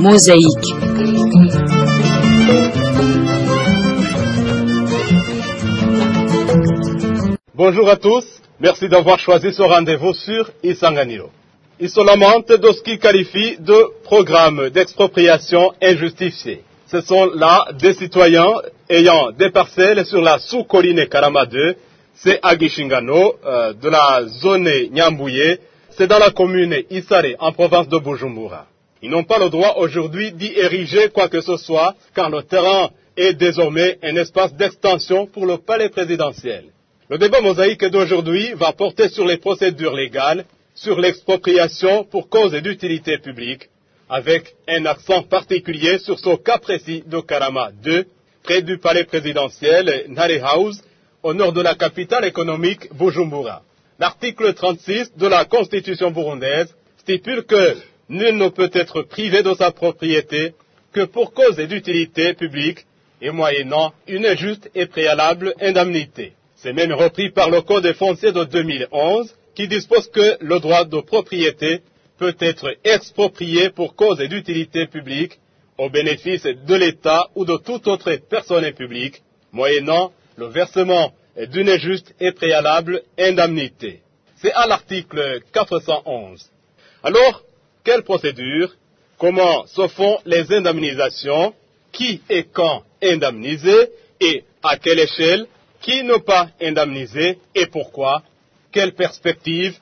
Mosaïque. Bonjour à tous, merci d'avoir choisi ce rendez-vous sur Isanganiro. Il se lamente de ce qu'il qualifie de programme d'expropriation injustifié. Ce sont là des citoyens ayant des parcelles sur la sous-colline Karama 2, c'est à Gishingano, euh, de la zone Nyambouye, c'est dans la commune Isare, en province de Bujumbura. Ils n'ont pas le droit aujourd'hui d'y ériger quoi que ce soit, car le terrain est désormais un espace d'extension pour le palais présidentiel. Le débat mosaïque d'aujourd'hui va porter sur les procédures légales, sur l'expropriation pour cause d'utilité publique, avec un accent particulier sur ce cas précis de Karama 2, près du palais présidentiel Nare House, au nord de la capitale économique Bujumbura. L'article 36 de la Constitution burundaise stipule que nul ne peut être privé de sa propriété que pour cause d'utilité publique et moyennant une juste et préalable indemnité. C'est même repris par le Code foncier de 2011 qui dispose que le droit de propriété peut être exproprié pour cause d'utilité publique au bénéfice de l'État ou de toute autre personne publique, moyennant le versement d'une juste et préalable indemnité. C'est à l'article 411. Alors, quelle procédure? Comment se font les indemnisations? Qui et quand indemnisé Et à quelle échelle? Qui ne pas indemnisé Et pourquoi? Quelle perspective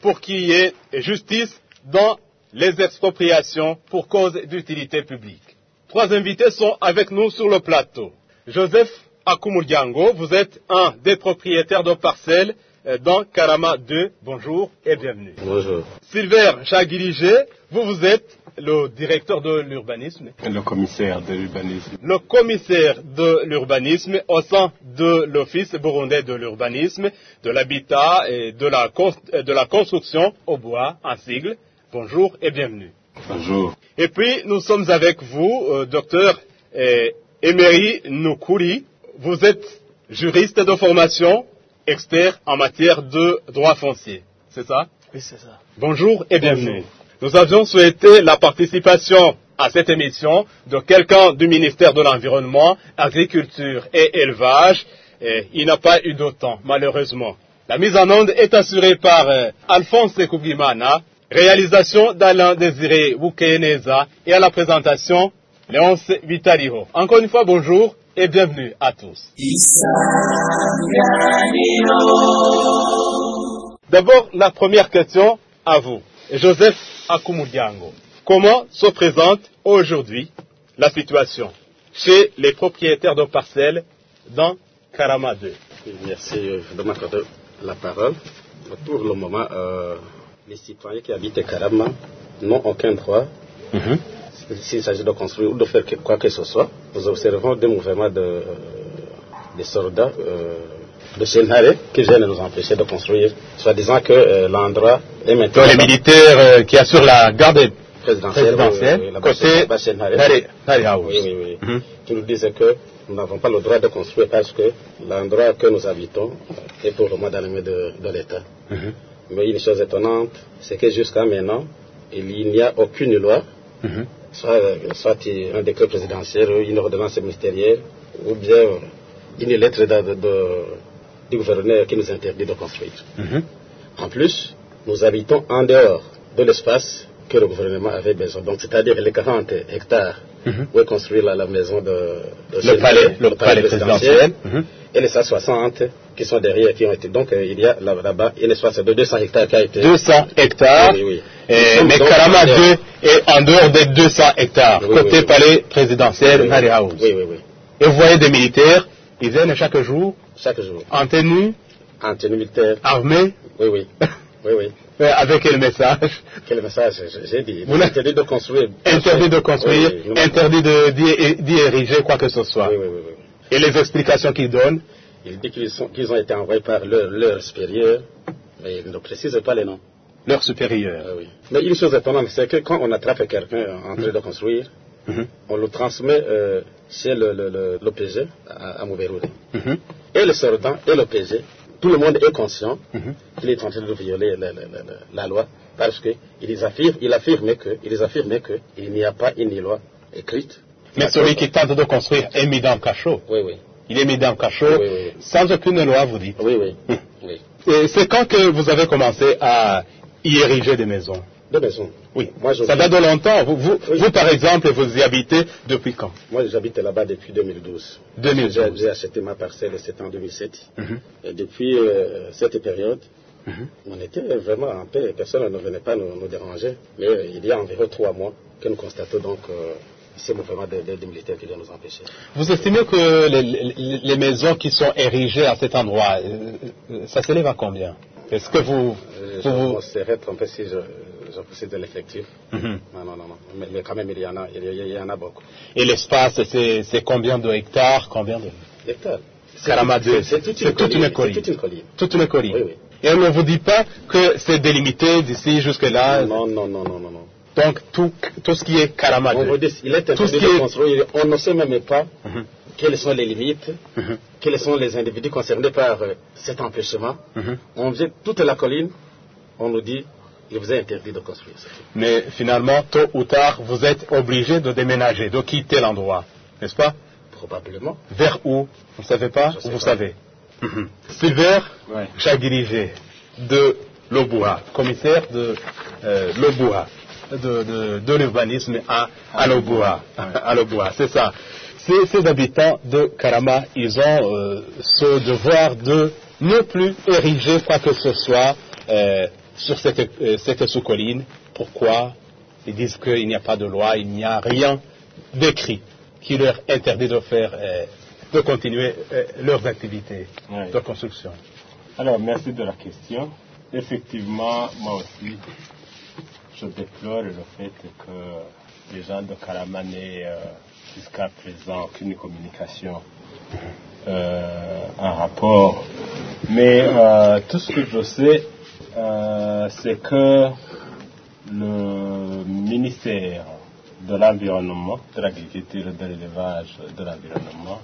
pour qu'il y ait justice dans les expropriations pour cause d'utilité publique? Trois invités sont avec nous sur le plateau. Joseph Akumurdiango, vous êtes un des propriétaires de parcelles dans Karama 2. Bonjour et bienvenue. Bonjour. Silver Chaguirigé, vous, vous êtes le directeur de l'urbanisme. Le commissaire de l'urbanisme. Le commissaire de l'urbanisme au sein de l'Office burundais de l'urbanisme, de l'habitat et de la, de la construction au bois, en sigle. Bonjour et bienvenue. Bonjour. Et puis, nous sommes avec vous, euh, docteur Emery Nukuri. Vous êtes juriste de formation, expert en matière de droit foncier. C'est ça Oui, c'est ça. Bonjour et bienvenue. Nous avions souhaité la participation à cette émission de quelqu'un du ministère de l'Environnement, Agriculture et Élevage. Et il n'a pas eu de temps, malheureusement. La mise en onde est assurée par euh, Alphonse Kougimana, réalisation d'Alain Désiré Wukeneza et à la présentation, Léonce Vitaliho. Encore une fois, bonjour et bienvenue à tous. D'abord, la première question à vous. Joseph Akumurdiango. Comment se présente aujourd'hui la situation chez les propriétaires de parcelles dans Karama 2 Merci de m'accorder la parole. Pour le moment, euh, les citoyens qui habitent Karama n'ont aucun droit s'il s'agit de construire ou de faire quoi que ce soit, nous observons des mouvements de, des soldats euh, de Chenare qui viennent nous empêcher de construire, soit disant que euh, l'endroit est maintenant. les militaires euh, qui assurent la garde présidentielle, présidentielle oui, côté. Oui, oui, oui. Mhm. Qui nous disent que nous n'avons pas le droit de construire parce que l'endroit que nous habitons est pour le moment dans les mains de, de l'État. Mhm. Mais une chose étonnante, c'est que jusqu'à maintenant, il n'y a aucune loi Mhm. Soit, soit un décret présidentiel, une ordonnance ministérielle, ou bien une lettre de- de- du gouverneur qui nous interdit de construire. Mhm. En plus, nous habitons en dehors de l'espace que le gouvernement avait besoin. Donc, c'est-à-dire les 40 hectares Mhm. où est construite la, la maison de, de Le palais, le palais présidentiel. Mhm. et les 160 qui sont derrière, qui ont été. Donc, euh, il y a là- là-bas un espace de 200 hectares qui a été. 200 hectares. Oui, oui. Et- mais Karama en dehors. 2 est en dehors des 200 hectares, Oui, côté oui. palais présidentiel Oui, oui. House. Oui, oui, oui. Et vous voyez des militaires, ils viennent chaque jour Chaque jour. en tenue, En tenue militaire. armés, Oui, oui. Oui, oui. euh, avec le message? Quel message? J'ai- dit Vous Interdit de construire. interdit de construire, Oui, oui, nous- interdit de- d'y ériger quoi que ce soit. Oui, oui, oui. oui. Et les explications qu'ils donnent, Il dit qu'ils sont- qu'ils ont été envoyés par leur, leur supérieur, mais il ne précise pas les noms. leurs supérieurs. Ah oui. Mais une chose étonnante, c'est que quand on attrape quelqu'un en train de construire, Mhm. on le transmet euh, chez le- le- le- l'OPG à, à. Mhm. Et le soldat et l'OPG, tout le monde est conscient Mhm. qu'il est en train de violer la, la- la- la- la loi parce qu'il affirme, il affirme que, il affirme que il n'y a pas une loi écrite. Mais celui qui tente de construire est mis dans le cachot. Oui, oui. Il est mis dans le cachot Oui, oui, oui. sans aucune loi, vous dites. Oui, oui. oui. Et c'est quand que vous avez commencé à y ériger des maisons? Deux maisons. Oui. Moi, Ça date de longtemps. Vous, vous, Oui. vous, par exemple, vous y habitez depuis quand? Moi, j'habite là-bas depuis 2012. 2012. J'ai- acheté ma parcelle, c'était en 2007. Mhm. Et depuis euh, cette période, Mhm. on était vraiment en paix. Personne ne venait pas nous, nous déranger. Mais euh, il y a environ trois mois que nous constatons donc euh, ces mouvements des des- des militaires qui viennent nous empêcher. Vous estimez que les, maisons qui sont érigées à cet endroit, euh, euh, ça s'élève à combien? Est-ce que vous... Euh, Je vous- me serais trompé si je, je possède de l'effectif. Mhm. Non, non, non, non. Mais, mais quand même, il y en a, il y, il y en a beaucoup. Et l'espace, c'est c'est combien de hectares Combien de... Hectares. C'est toute, c'est toute une colline. C'est toute une colline. Toute une colline. Oui, oui. Et on ne vous dit pas que c'est délimité d'ici jusque-là? Non, non, non, non, non, non. Donc tout, tout ce qui est il est Tout ce qui de est- construire. On ne sait même pas Mhm. quelles sont les limites, Mhm. quels sont les individus concernés par euh, cet empêchement. Mhm. On vient toute la colline, on nous dit, il vous est interdit de construire. Mais finalement, tôt ou tard, vous êtes obligé de déménager, de quitter l'endroit. N'est-ce pas? Probablement. Vers où? Vous ne savez pas? Vous pas. savez. Sylvain Ouais. Chaguirigé de l'Oboura, commissaire de euh, l'Oboura, de, de, de l'urbanisme à, à l'Oboura, c'est ça. Ces, ces habitants de Karama, ils ont euh, ce devoir de ne plus ériger quoi que ce soit euh, sur cette, euh, cette sous-colline. Pourquoi? Ils disent qu'il n'y a pas de loi, il n'y a rien d'écrit qui leur interdit de faire, de continuer leurs activités de construction. Alors, merci de la question. Effectivement, moi aussi, je déplore le fait que les gens de Karama n'aient euh, jusqu'à présent aucune communication euh, en rapport. Mais euh, tout ce que je sais, euh, c'est que le ministère de l'Environnement, de l'Agriculture, de l'Élevage, de l'Environnement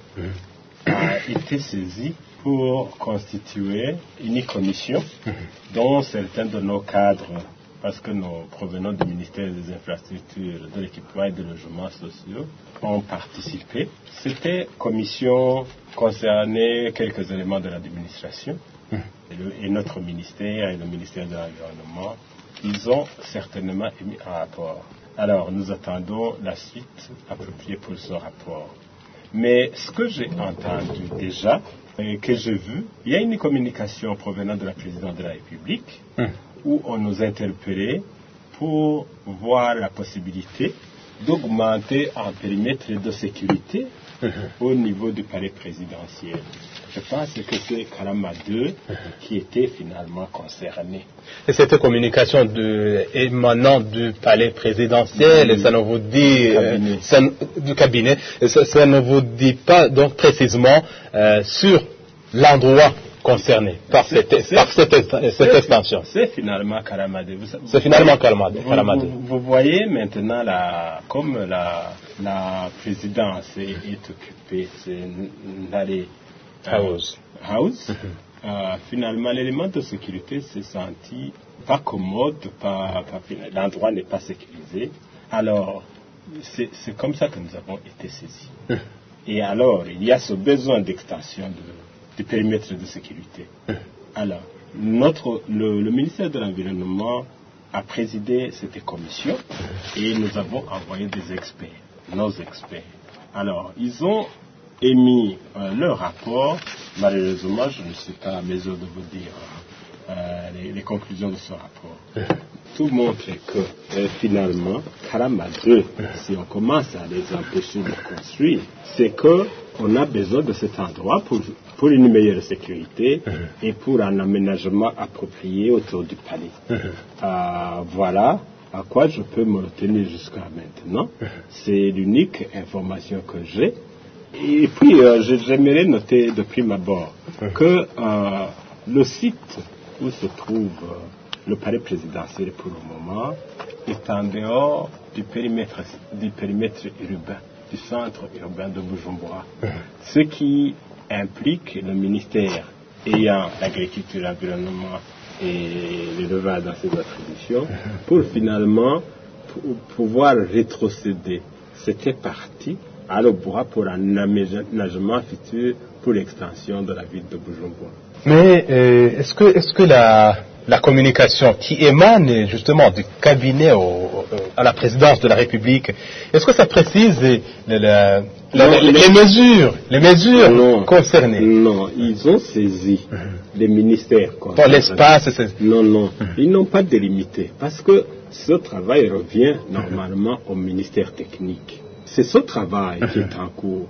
a été saisi pour constituer une commission dont certains de nos cadres, parce que nous provenons du ministère des Infrastructures, de l'équipement et des logements sociaux, ont participé. C'était commission concernait quelques éléments de l'administration et, le- et notre ministère et le ministère de l'Environnement. Ils ont certainement émis un rapport. Alors, nous attendons la suite appropriée pour ce rapport. Mais ce que j'ai entendu déjà, et que j'ai vu, il y a une communication provenant de la présidente de la République Hum. Où on nous interpellait pour voir la possibilité d'augmenter un périmètre de sécurité au niveau du palais présidentiel. Je pense que c'est Karama 2 qui était finalement concerné. Et cette communication de, émanant du palais présidentiel, Du ça ne vous dit euh, cabinet. ça du cabinet, ça, ça ne vous dit pas donc précisément euh, sur l'endroit concerné par cette, par cette, cette extension. C'est finalement sa- C'est finalement Karamade. Vous, voyez maintenant, la, comme la, la présidence est, est occupée, c'est Nare House. House, euh, finalement, l'élément de sécurité s'est senti pas commode, pas, pas- l'endroit n'est pas sécurisé. Alors, c'est c'est comme ça que nous avons été saisis. Et alors, il y a ce besoin d'extension de- du périmètre de sécurité. Alors, notre, le, le ministère de l'Environnement a présidé cette commission et nous avons envoyé des experts, nos experts. Alors, ils ont émis euh, leur rapport. Malheureusement, je ne suis pas à mesure de vous dire euh, les, les conclusions de ce rapport. Tout montre que euh, finalement, Karama 2, si on commence à les empêcher de construire, c'est que on a besoin de cet endroit pour, pour une meilleure sécurité et pour un aménagement approprié autour du palais. Euh, voilà à quoi je peux me retenir jusqu'à maintenant. C'est l'unique information que j'ai. Et puis, euh, j'aimerais noter de prime abord que euh, le site où se trouve le palais présidentiel pour le moment est en dehors du périmètre, du périmètre urbain, du centre urbain de Bujumbura. Ce qui implique le ministère ayant l'agriculture l'environnement et l'élevage dans ses attributions pour finalement pouvoir rétrocéder. C'était parti à l'Obois pour un aménagement futur pour l'extension de la ville de Bujumbura. Mais euh, est-ce que, est que la, la, communication qui émane justement du cabinet au, à la présidence de la République, est-ce que ça précise les, les, les, mesures, les mesures non, concernées? Non, ils ont saisi les ministères. Pour l'espace Non, non, ils n'ont pas délimité parce que ce travail revient normalement au ministère technique. C'est ce travail qui est en cours.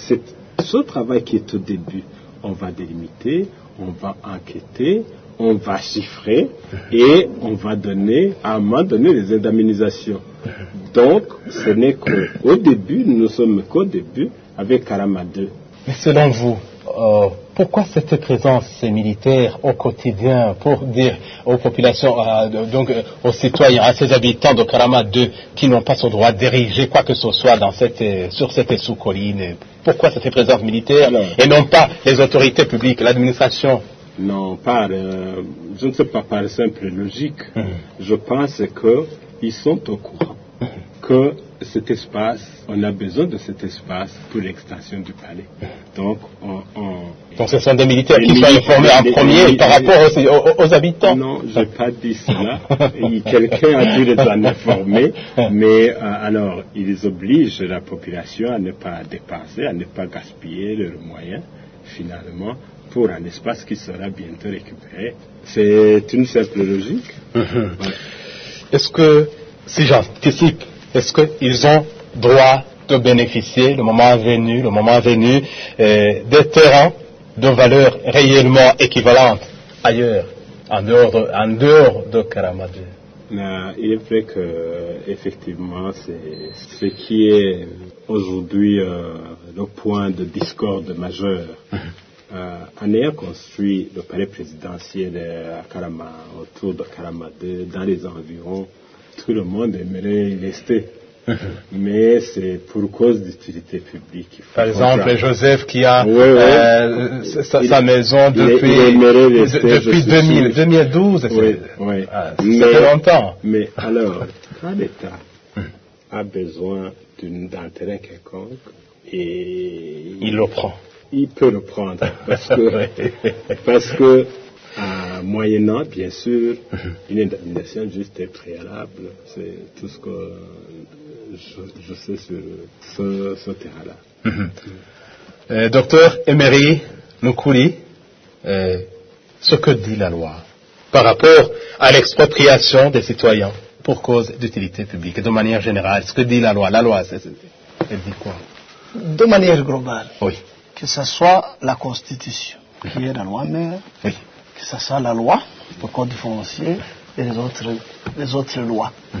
C'est ce travail qui est au début. On va délimiter, on va enquêter, on va chiffrer et on va donner, à un moment donné, les indemnisations. Donc, ce n'est qu'au début, nous ne sommes qu'au début avec Karama 2. Mais selon vous, euh, pourquoi cette présence militaire au quotidien pour dire aux populations, donc euh, aux citoyens, à ces habitants de Karama 2 qui n'ont pas ce droit de diriger quoi que ce soit dans cette, euh, sur cette sous-colline? Pourquoi cette présence militaire et non pas les autorités publiques, l'administration? Non, par, je ne sais pas par simple logique. Hum. Je pense qu'ils sont au courant que cet espace, on a besoin de cet espace pour l'extension du palais. Donc, on, Donc ce sont des militaires qui sont informés en premier par rapport aux, habitants Non, je n'ai pas dit cela. Quelqu'un a dû les en informer, mais euh, alors, ils obligent la population à ne pas dépasser, à ne pas gaspiller leurs moyens, finalement, pour un espace qui sera bientôt récupéré. C'est une simple logique. Est-ce que, si j'anticipe est-ce qu'ils ont droit de bénéficier, le moment venu, le moment venu, euh, des terrains de valeur réellement équivalente ailleurs, en dehors de, en dehors de il est vrai que effectivement c'est ce qui est aujourd'hui euh, le point de discorde majeur. Euh, en ayant construit le palais présidentiel à Karama, autour de Karama 2, dans les environs, tout le monde aimerait y rester. Mais c'est pour cause d'utilité publique. Par exemple, Joseph qui a euh, sa, maison depuis, depuis 2012. Oui, ah, ça fait longtemps. Mais alors, quand l'État a besoin d'un terrain quelconque, et il le prend. Il peut le prendre parce que, parce que moyennant, bien sûr, une indemnisation juste et préalable. C'est tout ce que je, sais sur ce, terrain-là. Euh, docteur Emery Nukuli, euh, ce que dit la loi par rapport à l'expropriation des citoyens pour cause d'utilité publique, de manière générale, ce que dit la loi, la loi, elle dit quoi? De manière globale. Oui. Que ce soit la Constitution, qui est la loi mère, oui que ce soit la loi, le code foncier et les autres, les autres lois. Mhm.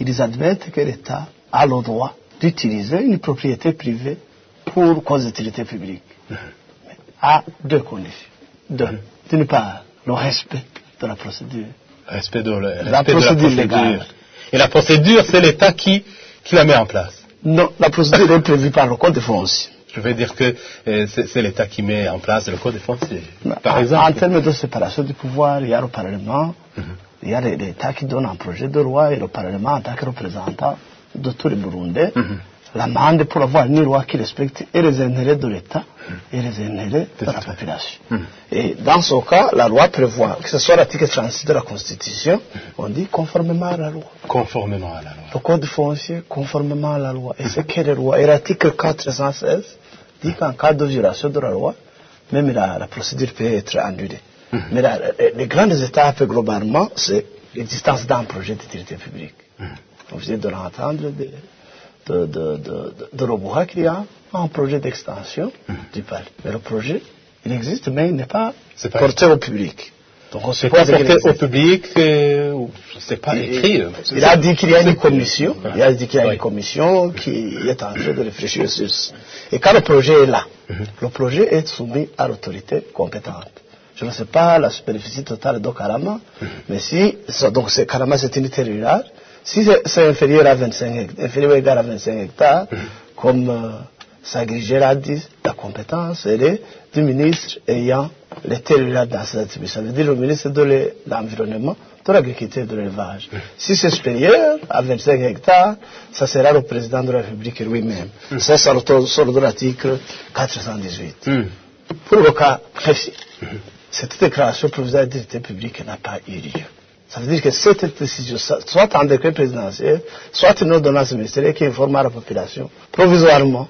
Ils admettent que l'État a le droit d'utiliser une propriété privée pour cause d'utilité publique. Mhm. Mais à deux conditions. Mhm. D'une part, le respect de la procédure. Respect de, la, procédure légale. Et la procédure, c'est l'État qui, qui la met en place. Non, la procédure est prévue par le code foncier. Je veux dire que euh, c'est l'État qui met en place le code foncier. Par exemple. En termes de séparation du pouvoir, il y a le Parlement, mhm. il y a l'État qui donne un projet de loi et le Parlement en tant que représentant de tous les Burundais. L'amende pour avoir une loi qui respecte et les intérêts de l'État et les intérêts de la population. Mhm. Et dans ce cas, la loi prévoit, que ce soit l'article 36 de la Constitution, on dit conformément à la loi. Conformément à la loi. Le code foncier, conformément à la loi. Et c'est quelle loi Et l'article 416 dit qu'en cas de violation de la loi, même la, procédure peut être annulée. Mais les grandes étapes, globalement, c'est l'existence d'un projet d'utilité publique. Vous venez de l'entendre de, de, de, de, qu'il y a un projet d'extension hum. du palais. Mais le projet, il existe, mais il n'est pas, pas porté au public. Donc on sait pas porté au public, euh, c'est pas écrit. Euh, il, a dit qu'il y a une commission, il a dit qu'il y a une commission qui est en train de réfléchir sur ça. Et quand le projet est là, mhm. le projet est soumis à l'autorité compétente. Je ne sais pas la superficie totale de Karama, mhm. mais si, donc Karama c'est une unité rurale, si c'est inférieur à 25 hectares, inférieur ou égal à 25 hectares, mhm. comme euh, s'agriger la, la compétence elle est du ministre ayant les territoires dans cette attribution. Ça veut dire le ministre de l'Environnement, de l'Agriculture et de l'Élevage. Si c'est supérieur à 25 hectares, ça sera le président de la République lui-même. Ça, ça sort de l'article 418. Pour le cas précis, cette déclaration provisoire d'utilité publique n'a pas eu lieu. Ça veut dire que cette décision, soit en décret présidentiel, soit une ordonnance ministérielle qui informe la population provisoirement,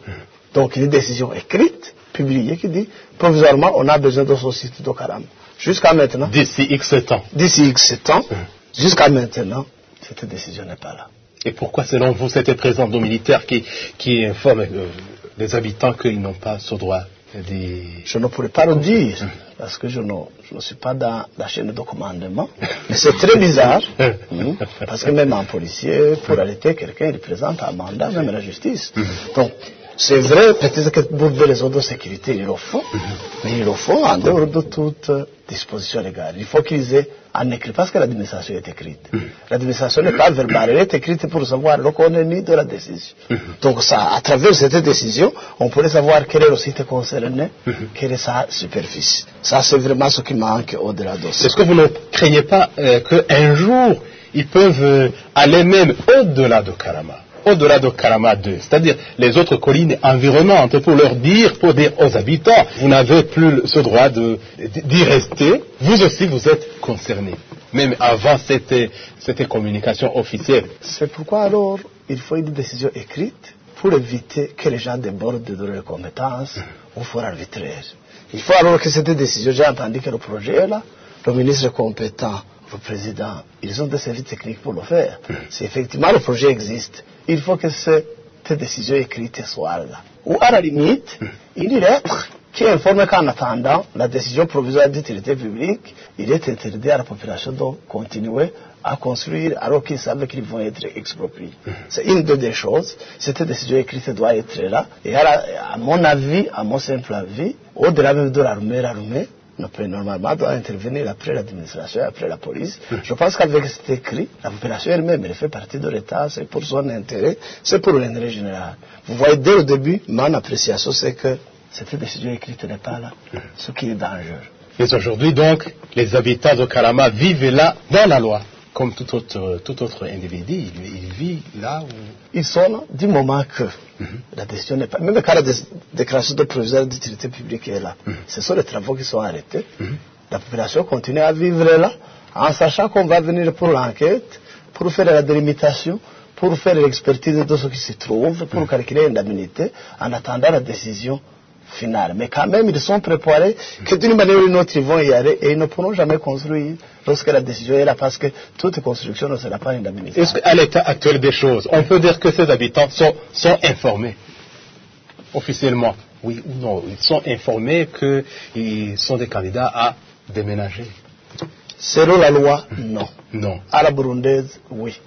donc une décision écrite, publiée, qui dit provisoirement on a besoin de ce site d'Okaram. Jusqu'à maintenant. D'ici X temps. D'ici X temps. Jusqu'à maintenant, cette décision n'est pas là. Et pourquoi, selon vous, c'était présent nos militaires qui, qui informent euh, les habitants qu'ils n'ont pas ce droit des... Je ne pourrais pas le dire, parce que je ne, je ne suis pas dans la chaîne de commandement. Mais c'est très bizarre, hein, parce que même un policier, pour arrêter quelqu'un, il présente un mandat, même la justice. Donc, c'est vrai, peut-être que pour des raisons de sécurité, ils le font, mais ils le font en dehors de toute disposition légale. Il faut qu'ils aient en écrit, parce que l'administration est écrite. L'administration n'est pas verbale, elle est écrite pour savoir le contenu de la décision. Donc, ça, à travers cette décision, on pourrait savoir quel est le site concerné, quelle est sa superficie. Ça, c'est vraiment ce qui manque au-delà de ça. Est-ce que vous ne craignez pas euh, qu'un jour, ils peuvent euh, aller même au-delà de Karama au-delà de Karama 2, c'est-à-dire les autres collines environnantes, pour leur dire, pour dire aux habitants, vous n'avez plus ce droit d'y rester, vous aussi vous êtes concernés. Même avant cette, communication officielle. C'est pourquoi alors il faut une décision écrite pour éviter que les gens débordent de leurs compétences ou fort arbitraire. Il faut alors que cette décision, j'ai entendu que le projet est là, le ministre compétent, le président, ils ont des services techniques pour le faire. Si effectivement le projet existe, il faut que cette décision écrite soit là. Ou à la limite, une lettre qui informe qu'en attendant la décision provisoire d'utilité publique, il est interdit à la population de continuer à construire alors qu'ils savent qu'ils vont être expropriés. C'est une des choses. Cette décision écrite doit être là. Et à, à mon avis, à mon simple avis, au-delà même de l'armée, l'armée normalement doit intervenir après l'administration, après la police. Je pense qu'avec cet écrit, la population elle-même, elle fait partie de l'État, c'est pour son intérêt, c'est pour l'intérêt général. Vous voyez, dès le début, mon appréciation, c'est que cette décision écrite n'est pas là, ce qui est dangereux. Mais aujourd'hui, donc, les habitants de Karama vivent là, dans la loi comme tout autre, tout autre individu, il, il, vit là où... Ils sont là du moment que mm -hmm. la décision n'est pas... Même quand la déclaration de provisoire d'utilité publique est là, mm -hmm. ce sont les travaux qui sont arrêtés. Mm -hmm. La population continue à vivre là, en sachant qu'on va venir pour l'enquête, pour faire la délimitation, pour faire l'expertise de ce qui se trouve, pour calculer l'indemnité, en attendant la décision Mais quand même, ils sont préparés que d'une manière ou d'une autre, ils vont y aller et ils ne pourront jamais construire lorsque la décision est là parce que toute construction ne sera pas indemnisée. Est-ce qu'à l'état actuel des choses, on peut dire que ces habitants sont, sont informés officiellement? Oui ou non? Ils sont informés qu'ils sont des candidats à déménager Selon la loi, non. Non. À la burundaise, oui.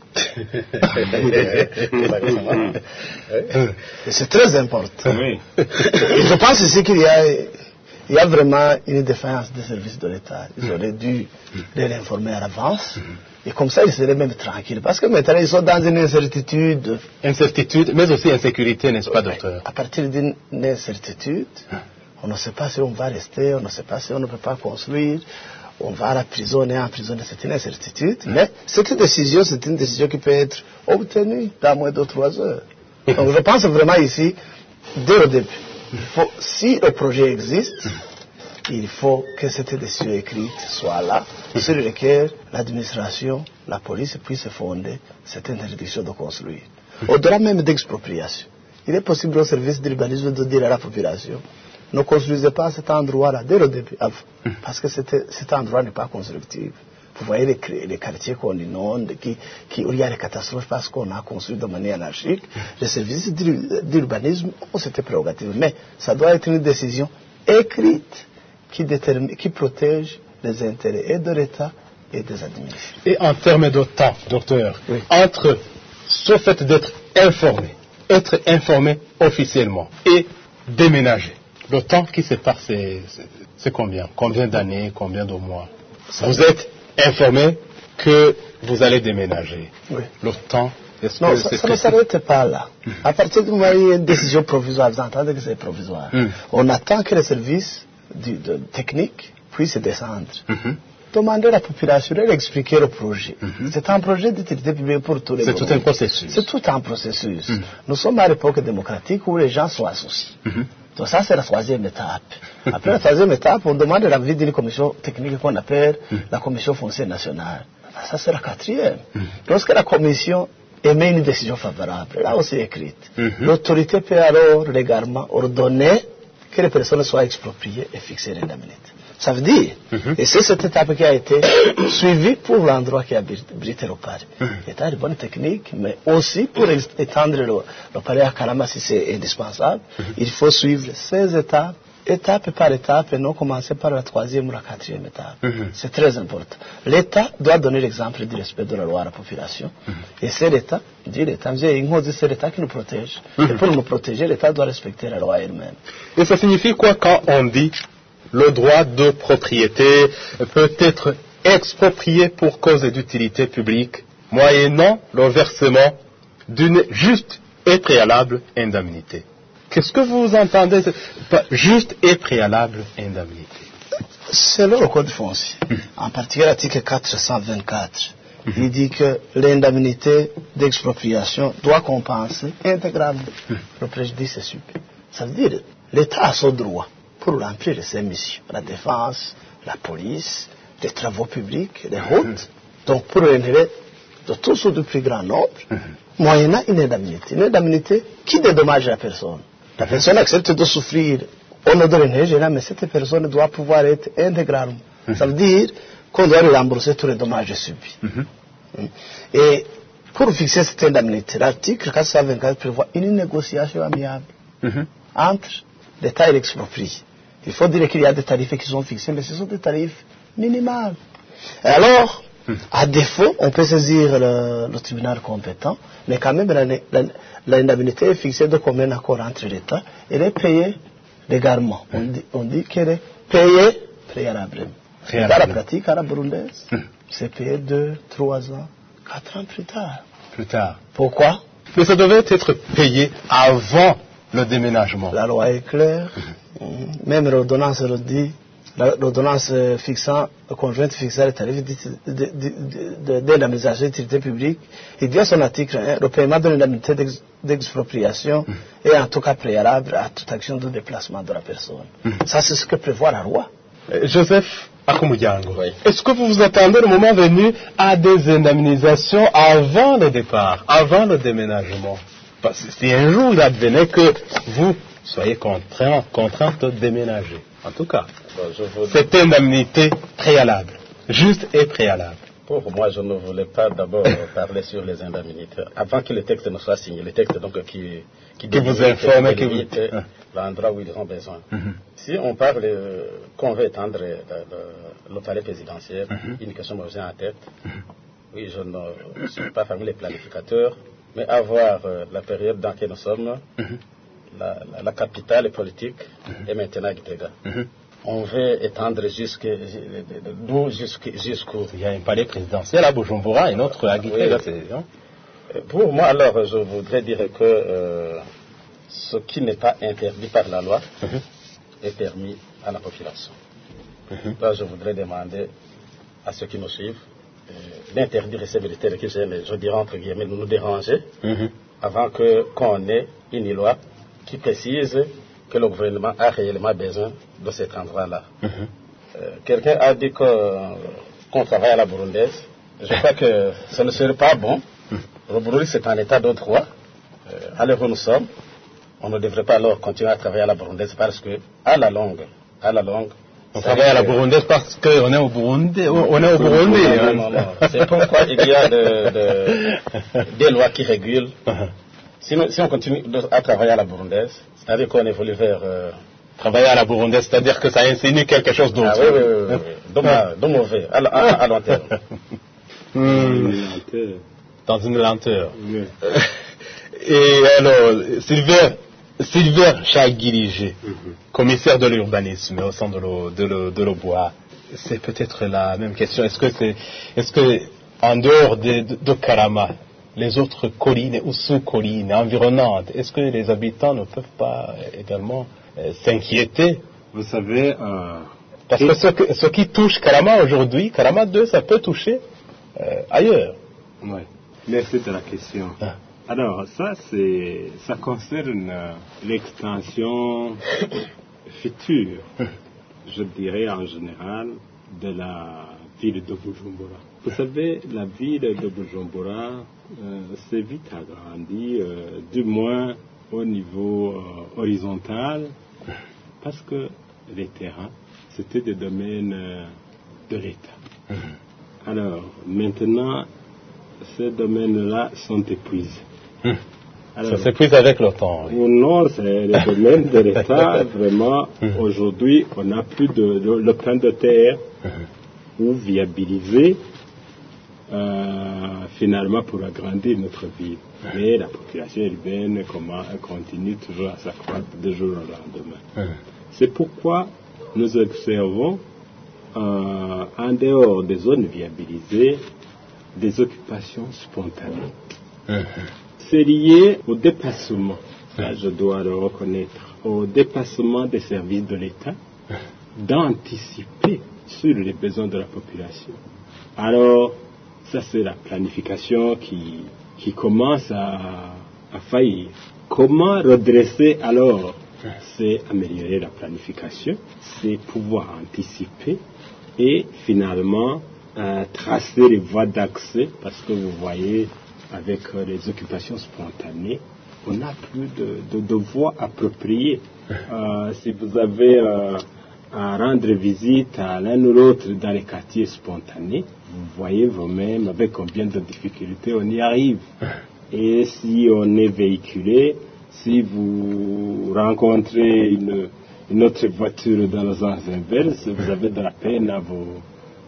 c'est très important. Oui. Et je pense ici qu'il y a, il y a vraiment une défaillance des services de l'État. Ils auraient dû les informer à l'avance. Et comme ça, ils seraient même tranquilles. Parce que maintenant, ils sont dans une incertitude. Incertitude, mais aussi insécurité, n'est-ce pas, docteur? À partir d'une incertitude, on ne sait pas si on va rester, on ne sait pas si on ne peut pas construire on va à la prison, on est en prison, c'est une incertitude. Mais cette décision, c'est une décision qui peut être obtenue dans moins de trois heures. Donc je pense vraiment ici, dès le début, si le projet existe, il faut que cette décision écrite soit là, sur laquelle l'administration, la police puisse fonder cette interdiction de construire. Au-delà même d'expropriation, il est possible au service d'urbanisme de dire à la population, ne construisez pas cet endroit-là dès le début, parce que cet endroit n'est pas constructif. Vous voyez les, les quartiers qu'on inonde, qui, qui, où il y a des catastrophes parce qu'on a construit de manière anarchique. Les services d'urbanisme ont cette prérogative. Mais ça doit être une décision écrite qui, détermine, qui protège les intérêts et de l'État et des administrations. Et en termes de temps, docteur, Oui. entre ce fait d'être informé, être informé officiellement et déménager, le temps qui sépare, c'est c'est- combien? Combien d'années? Combien de mois? Vous êtes informé que vous allez déménager. Oui. Le temps Est-ce Non, ça, ne s'arrête pas là. À partir du moment où il y a une décision provisoire, vous entendez que c'est provisoire. Mm. On attend que les services du- de- techniques puissent descendre. Mhm. Demander à la population de leur expliquer le projet. C'est un projet d'utilité publique pour tous les C'est tout un processus. C'est tout un processus. Nous sommes à l'époque démocratique où les gens sont associés. Donc ça, c'est la troisième étape. Après la troisième étape, on demande l'avis d'une commission technique qu'on appelle la commission foncière nationale. Ça, c'est la quatrième. Lorsque la commission émet une décision favorable, là aussi écrite, Mhm. l'autorité peut alors légalement ordonner que les personnes soient expropriées et fixer l'indemnité. Ça veut dire, Mhm. et c'est cette étape qui a été suivie pour l'endroit qui abrite le palais. Mhm. C'est une bonne technique, mais aussi pour étendre le, le palais à Kalama si c'est indispensable, Mhm. il faut suivre ces étapes, étape par étape, et non commencer par la troisième ou la quatrième étape. C'est très important. L'État doit donner l'exemple du respect de la loi à la population. Et c'est l'État, dit l'État, c'est l'État qui nous protège. Et pour nous protéger, l'État doit respecter la loi elle-même. Et ça signifie quoi quand on dit le droit de propriété peut être exproprié pour cause d'utilité publique, moyennant le versement d'une juste et préalable indemnité. Qu'est-ce que vous entendez par juste et préalable indemnité? Selon le code foncier, en particulier l'article 424, il dit que l'indemnité d'expropriation doit compenser intégralement le préjudice subi. Ça veut dire l'État a son droit pour remplir ses missions, la défense, la police, les travaux publics, les routes, donc pour l'intérêt de tous ou du plus grand nombre, moyennant une indemnité. Une indemnité qui dédommage la personne. La personne accepte de souffrir au nom de l'énergie, mais cette personne doit pouvoir être intégralement. Ça veut dire qu'on doit lui rembourser tous les dommages subis. Mm. Et pour fixer cette indemnité, l'article 424 prévoit une négociation amiable entre l'État et l'exproprié. Il faut dire qu'il y a des tarifs qui sont fixés, mais ce sont des tarifs minimaux. Et alors, à défaut, on peut saisir le, le tribunal compétent, mais quand même, l'indemnité est fixée de commun accord entre l'État et elle est payée légalement. On dit, on dit qu'elle est payée préalablement. Dans la pratique, à la burundaise, c'est payé deux, trois ans, quatre ans plus tard. Plus tard. Pourquoi? Mais ça devait être payé avant le déménagement. La loi est claire. Même l'ordonnance le dit. L'ordonnance fixant, conjointe fixant les tarifs de- de- de- de- d'indemnisation d'utilité publique, il dit à son article 1, le paiement de l'indemnité d'ex- d'expropriation est en tout cas préalable à toute action de déplacement de la personne. Ça, c'est ce que prévoit la loi. Euh, Joseph Akoumoudiango, Oui. est-ce que vous vous attendez le moment venu à des indemnisations avant le départ, avant le déménagement? Si un jour il advenait que vous soyez contraint, contraint de déménager, en tout cas, Bon, vous- cette indemnité préalable, juste et préalable. Pour moi, je ne voulais pas d'abord parler sur les indemnités. Avant que le texte ne soit signé, le texte donc qui, qui, Que vous informe, qui que vous- Ah. l'endroit où ils ont besoin. Si on parle euh, qu'on veut étendre euh, le, le palais présidentiel, une question me vient en tête. Oui, je ne suis pas parmi les planificateurs, mais à voir euh, la période dans laquelle nous sommes, la, la- la capitale politique est maintenant Gitega. On veut étendre d'où jusque- jusqu'où? Il y a un palais présidentiel à Bujumbura et un autre à Gitega, Oui. Euh, Pour moi, alors, je voudrais dire que euh, ce qui n'est pas interdit par la loi est permis à la population. Là, je voudrais demander à ceux qui nous suivent euh, d'interdire ces militaires qui viennent, je dirais entre guillemets, nous déranger avant que qu'on ait une loi qui précise que le gouvernement a réellement besoin de cet endroit-là. Euh, Quelqu'un a dit que- qu'on travaille à la burundaise. Je crois que ce ne serait pas bon. Le Burundi, c'est un état de droit. Euh, à l'heure où nous sommes, on ne devrait pas alors continuer à travailler à la burundaise parce que, à la longue, à la longue, On travaille à la Burundaise parce qu'on est au Burundi. On est au Burundi. non, hein. non, non. C'est pourquoi il y a de- de- des lois qui régulent. Si, on continue à travailler à la burundaise, c'est-à-dire qu'on évolue vers... euh, Travailler à la Burundaise, c'est-à-dire que ça insinue quelque chose d'autre. ah oui, oui, oui, oui, ma- de mauvais, à, à- à long terme. Hmm, Lenteur. dans une lenteur. Oui. Et alors, Sylvain, Sylvain Chagirigé, commissaire de l'urbanisme au sein de l'Aubois, c'est peut-être la même question. Est-ce que c'est, est-ce que en dehors de, de, de Karama, les autres collines ou sous-collines environnantes, est-ce que les habitants ne peuvent pas également euh, s'inquiéter? Vous savez, euh, Parce que ce, que- ce qui touche Karama aujourd'hui, Karama 2, ça peut toucher euh, ailleurs. ouais. merci de la question. Ah. Alors, ça, c'est, ça concerne euh, l'extension future, je dirais en général, de la ville de Bujumbura. Vous savez, la ville de Bujumbura euh, s'est vite agrandie, euh, du moins au niveau euh, horizontal, parce que les terrains, c'était des domaines de l'État. Alors, maintenant, ces domaines-là sont épuisés. Ça Alors, s'épuise avec le temps. oui. nord, c'est le domaine de l'État. Vraiment, aujourd'hui, on n'a plus de, de- le plan de terre ou viabiliser euh, finalement pour agrandir notre ville. Mais la population urbaine comment, continue toujours à s'accroître de jour au lendemain. C'est pourquoi nous observons, euh, en dehors des zones viabilisées, des occupations spontanées. C'est lié au dépassement, ça je dois le reconnaître, au dépassement des services de l'État, d'anticiper sur les besoins de la population. Alors, ça c'est la planification qui, qui commence à, à faillir. Comment redresser alors? C'est améliorer la planification, c'est pouvoir anticiper et finalement euh, tracer les voies d'accès parce que vous voyez avec euh, les occupations spontanées, on n'a plus de, de, de voies appropriées. Euh, si vous avez euh, à rendre visite à l'un ou l'autre dans les quartiers spontanés, vous voyez vous-même avec combien de difficultés on y arrive. Et si on est véhiculé, si vous rencontrez une, une autre voiture dans le sens inverse, vous avez de la peine à vous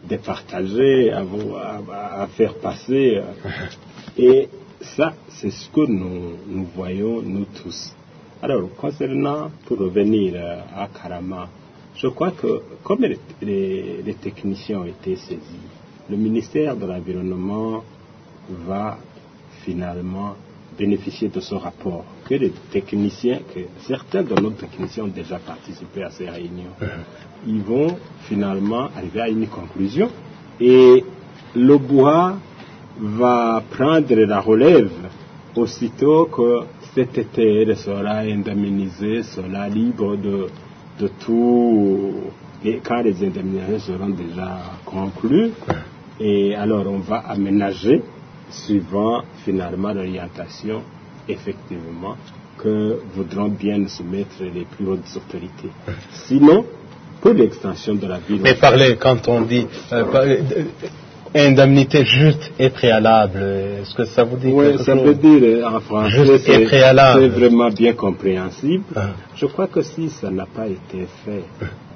départager, à, vous, à, à faire passer. Et ça, c'est ce que nous, nous voyons, nous tous. Alors, concernant, pour revenir euh, à Karama, je crois que comme les, les- les techniciens ont été saisis, le ministère de l'Environnement va finalement bénéficier de ce rapport. Que les techniciens, que certains de nos techniciens ont déjà participé à ces réunions, ils vont finalement arriver à une conclusion. Et le bois va prendre la relève aussitôt que cette terre sera indemnisée, sera libre de, de tout, et quand les indemnisations seront déjà conclues, et alors on va aménager suivant finalement l'orientation effectivement que voudront bien soumettre les plus hautes autorités. Sinon, pour l'extension de la ville, Mais parler, quand on dit euh, indemnité juste et préalable, est-ce que ça vous dit Oui, ça chose veut dire euh, en français, Juste et c'est préalable. c'est vraiment bien compréhensible. Ah. Je crois que si ça n'a pas été fait,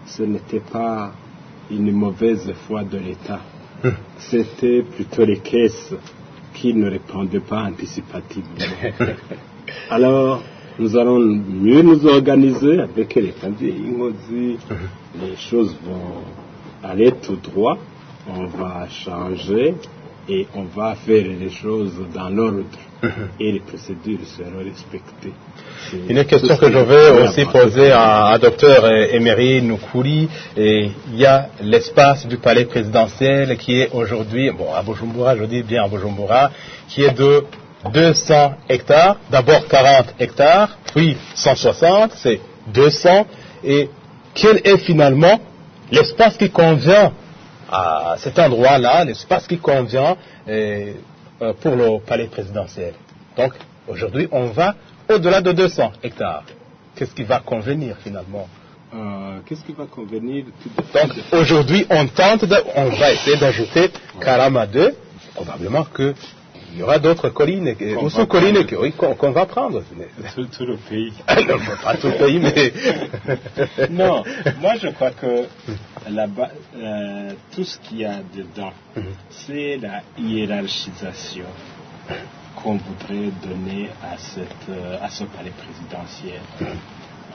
ce n'était pas une mauvaise foi de l'État. Ah. C'était plutôt les caisses qui ne répondaient pas anticipativement. Alors, nous allons mieux nous organiser avec les familles Ingozi. Les choses vont aller tout droit. On va changer et on va faire les choses dans l'ordre. Et les procédures seront respectées. Une question que je veux aussi poser à, à docteur Emery Noukouri, et il y a l'espace du palais présidentiel qui est aujourd'hui, bon à Bujumbura, je dis bien à Bujumbura, qui est de 200 hectares, d'abord 40 hectares, puis 160, c'est 200, et quel est finalement l'espace qui convient à cet endroit-là, l'espace qui convient euh, euh, pour le palais présidentiel. Donc, aujourd'hui, on va au-delà de 200 hectares. Qu'est-ce qui va convenir finalement? Euh, Qu'est-ce qui va convenir? Tout Donc, aujourd'hui, on tente, de- on va essayer d'ajouter Karama 2. Probablement qu'il y aura d'autres collines, que- Qu'on ou sous-collines que- oui, qu'on qu'on va prendre. tout, tout le pays. Non, pas tout le pays, mais... Non, moi je crois que euh, tout ce qu'il y a dedans, c'est la hiérarchisation qu'on voudrait donner à, cette, euh, à ce palais présidentiel.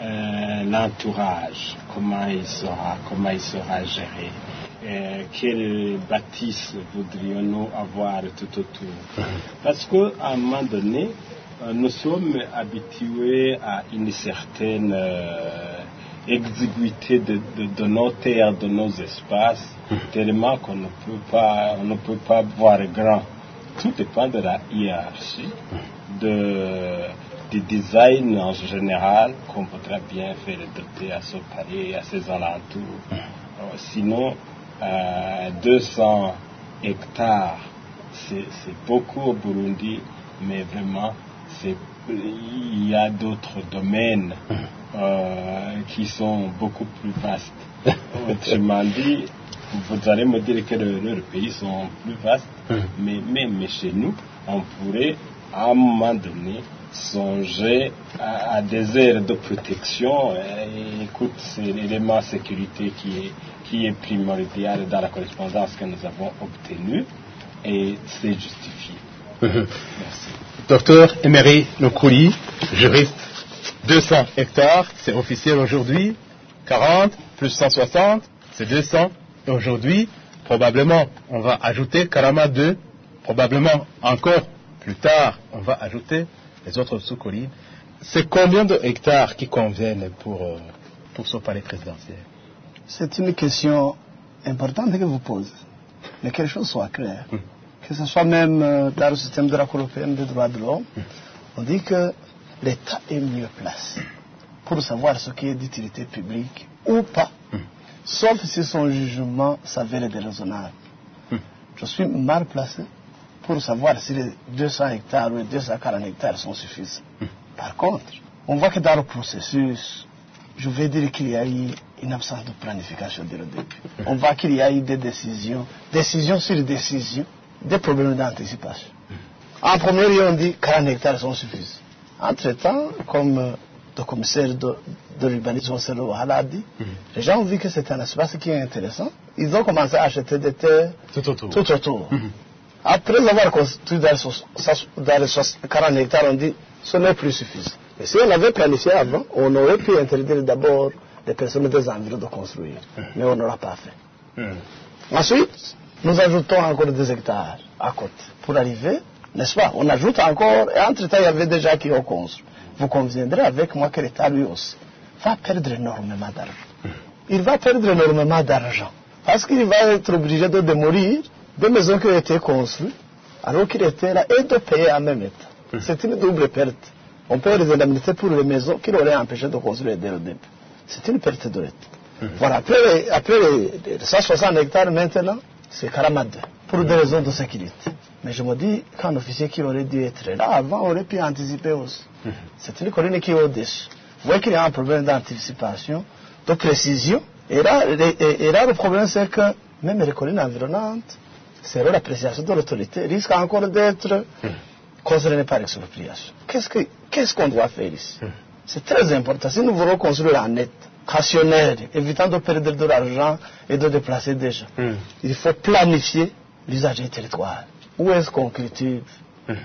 Euh, L'entourage, comment il sera, comment il sera géré. euh, quelle bâtisse voudrions-nous avoir tout autour Parce qu'à un moment donné, nous sommes habitués à une certaine exiguïté de, de- de nos terres, de nos espaces, tellement qu'on ne peut pas, on ne peut pas voir grand. Tout dépend de la hiérarchie, de, du design en général qu'on voudrait bien faire doter à ce palais à ses alentours. Euh, Sinon, euh, 200 hectares, c'est c'est beaucoup au Burundi, mais vraiment, c'est- il y a d'autres domaines euh, qui sont beaucoup plus vastes. Autrement dit, vous allez me dire que le- leurs pays sont plus vastes, mais même chez nous, on pourrait à un moment donné songer à, à des aires de protection. Et, écoute, c'est l'élément sécurité qui est, qui est primordial dans la correspondance que nous avons obtenue et c'est justifié. Merci. Docteur Emery Nokuli, juriste, 200 hectares, c'est officiel aujourd'hui, 40 plus 160, c'est 200. Et aujourd'hui, probablement, on va ajouter Karama 2, probablement encore plus tard, on va ajouter les autres sous-collines. C'est combien de hectares qui conviennent pour, euh, pour ce palais présidentiel? C'est une question importante que vous posez. Mais quelque chose soit clair. Que ce soit même euh, dans le système de la Cour européenne des droits de l'homme, on dit que l'État est mieux placé pour savoir ce qui est d'utilité publique ou pas, sauf si son jugement s'avère déraisonnable. Je suis mal placé pour savoir si les 200 hectares ou les 240 hectares sont suffisants. Par contre, on voit que dans le processus, je vais dire qu'il y a eu une absence de planification dès le début. On voit qu'il y a eu des décisions, décisions sur décisions, des problèmes d'anticipation. En premier lieu, on dit 40 hectares sont suffisants. Entre-temps, comme euh, le commissaire de, de l'urbanisme a dit, les gens ont vu que c'est un espace qui est intéressant. Ils ont commencé à acheter des terres Tout autour. tout autour. Après avoir construit dans les, soix- dans les soix- 40 hectares, on dit ce n'est plus suffisant. Et si on avait planifié avant, on aurait pu interdire d'abord les personnes des environs de construire. Mais on n'aura pas fait. Ensuite, nous ajoutons encore des hectares à côté pour arriver, n'est-ce pas? On ajoute encore, et entre-temps, il y avait déjà qui ont construit. Vous conviendrez avec moi que l'État, lui aussi, va perdre énormément d'argent. Il va perdre énormément d'argent. Parce qu'il va être obligé de démolir des maisons qui ont été construites alors qu'il était là et de payer en même temps. C'est une double perte. On paye les indemnités pour les maisons qu'il aurait empêché de construire dès le début. C'est une perte de l'État. Voilà, après, les 160 hectares maintenant, c'est Karamad pour des raisons de sécurité. Mais je me dis qu'un officier qui aurait dû être là avant aurait pu anticiper aussi. C'est une colline qui est au-dessus. Vous voyez qu'il y a un problème d'anticipation, de précision. Et là, et- et là, le problème, c'est que même les collines environnantes, selon l'appréciation de l'autorité, risquent encore d'être concernées par expropriation. Qu'est-ce que- qu'est-ce qu'on doit faire ici? C'est très important. Si nous voulons construire en net, rationnaire, évitant de perdre de l'argent et de déplacer des gens, il faut planifier l'usage du territoire. Où est-ce qu'on cultive?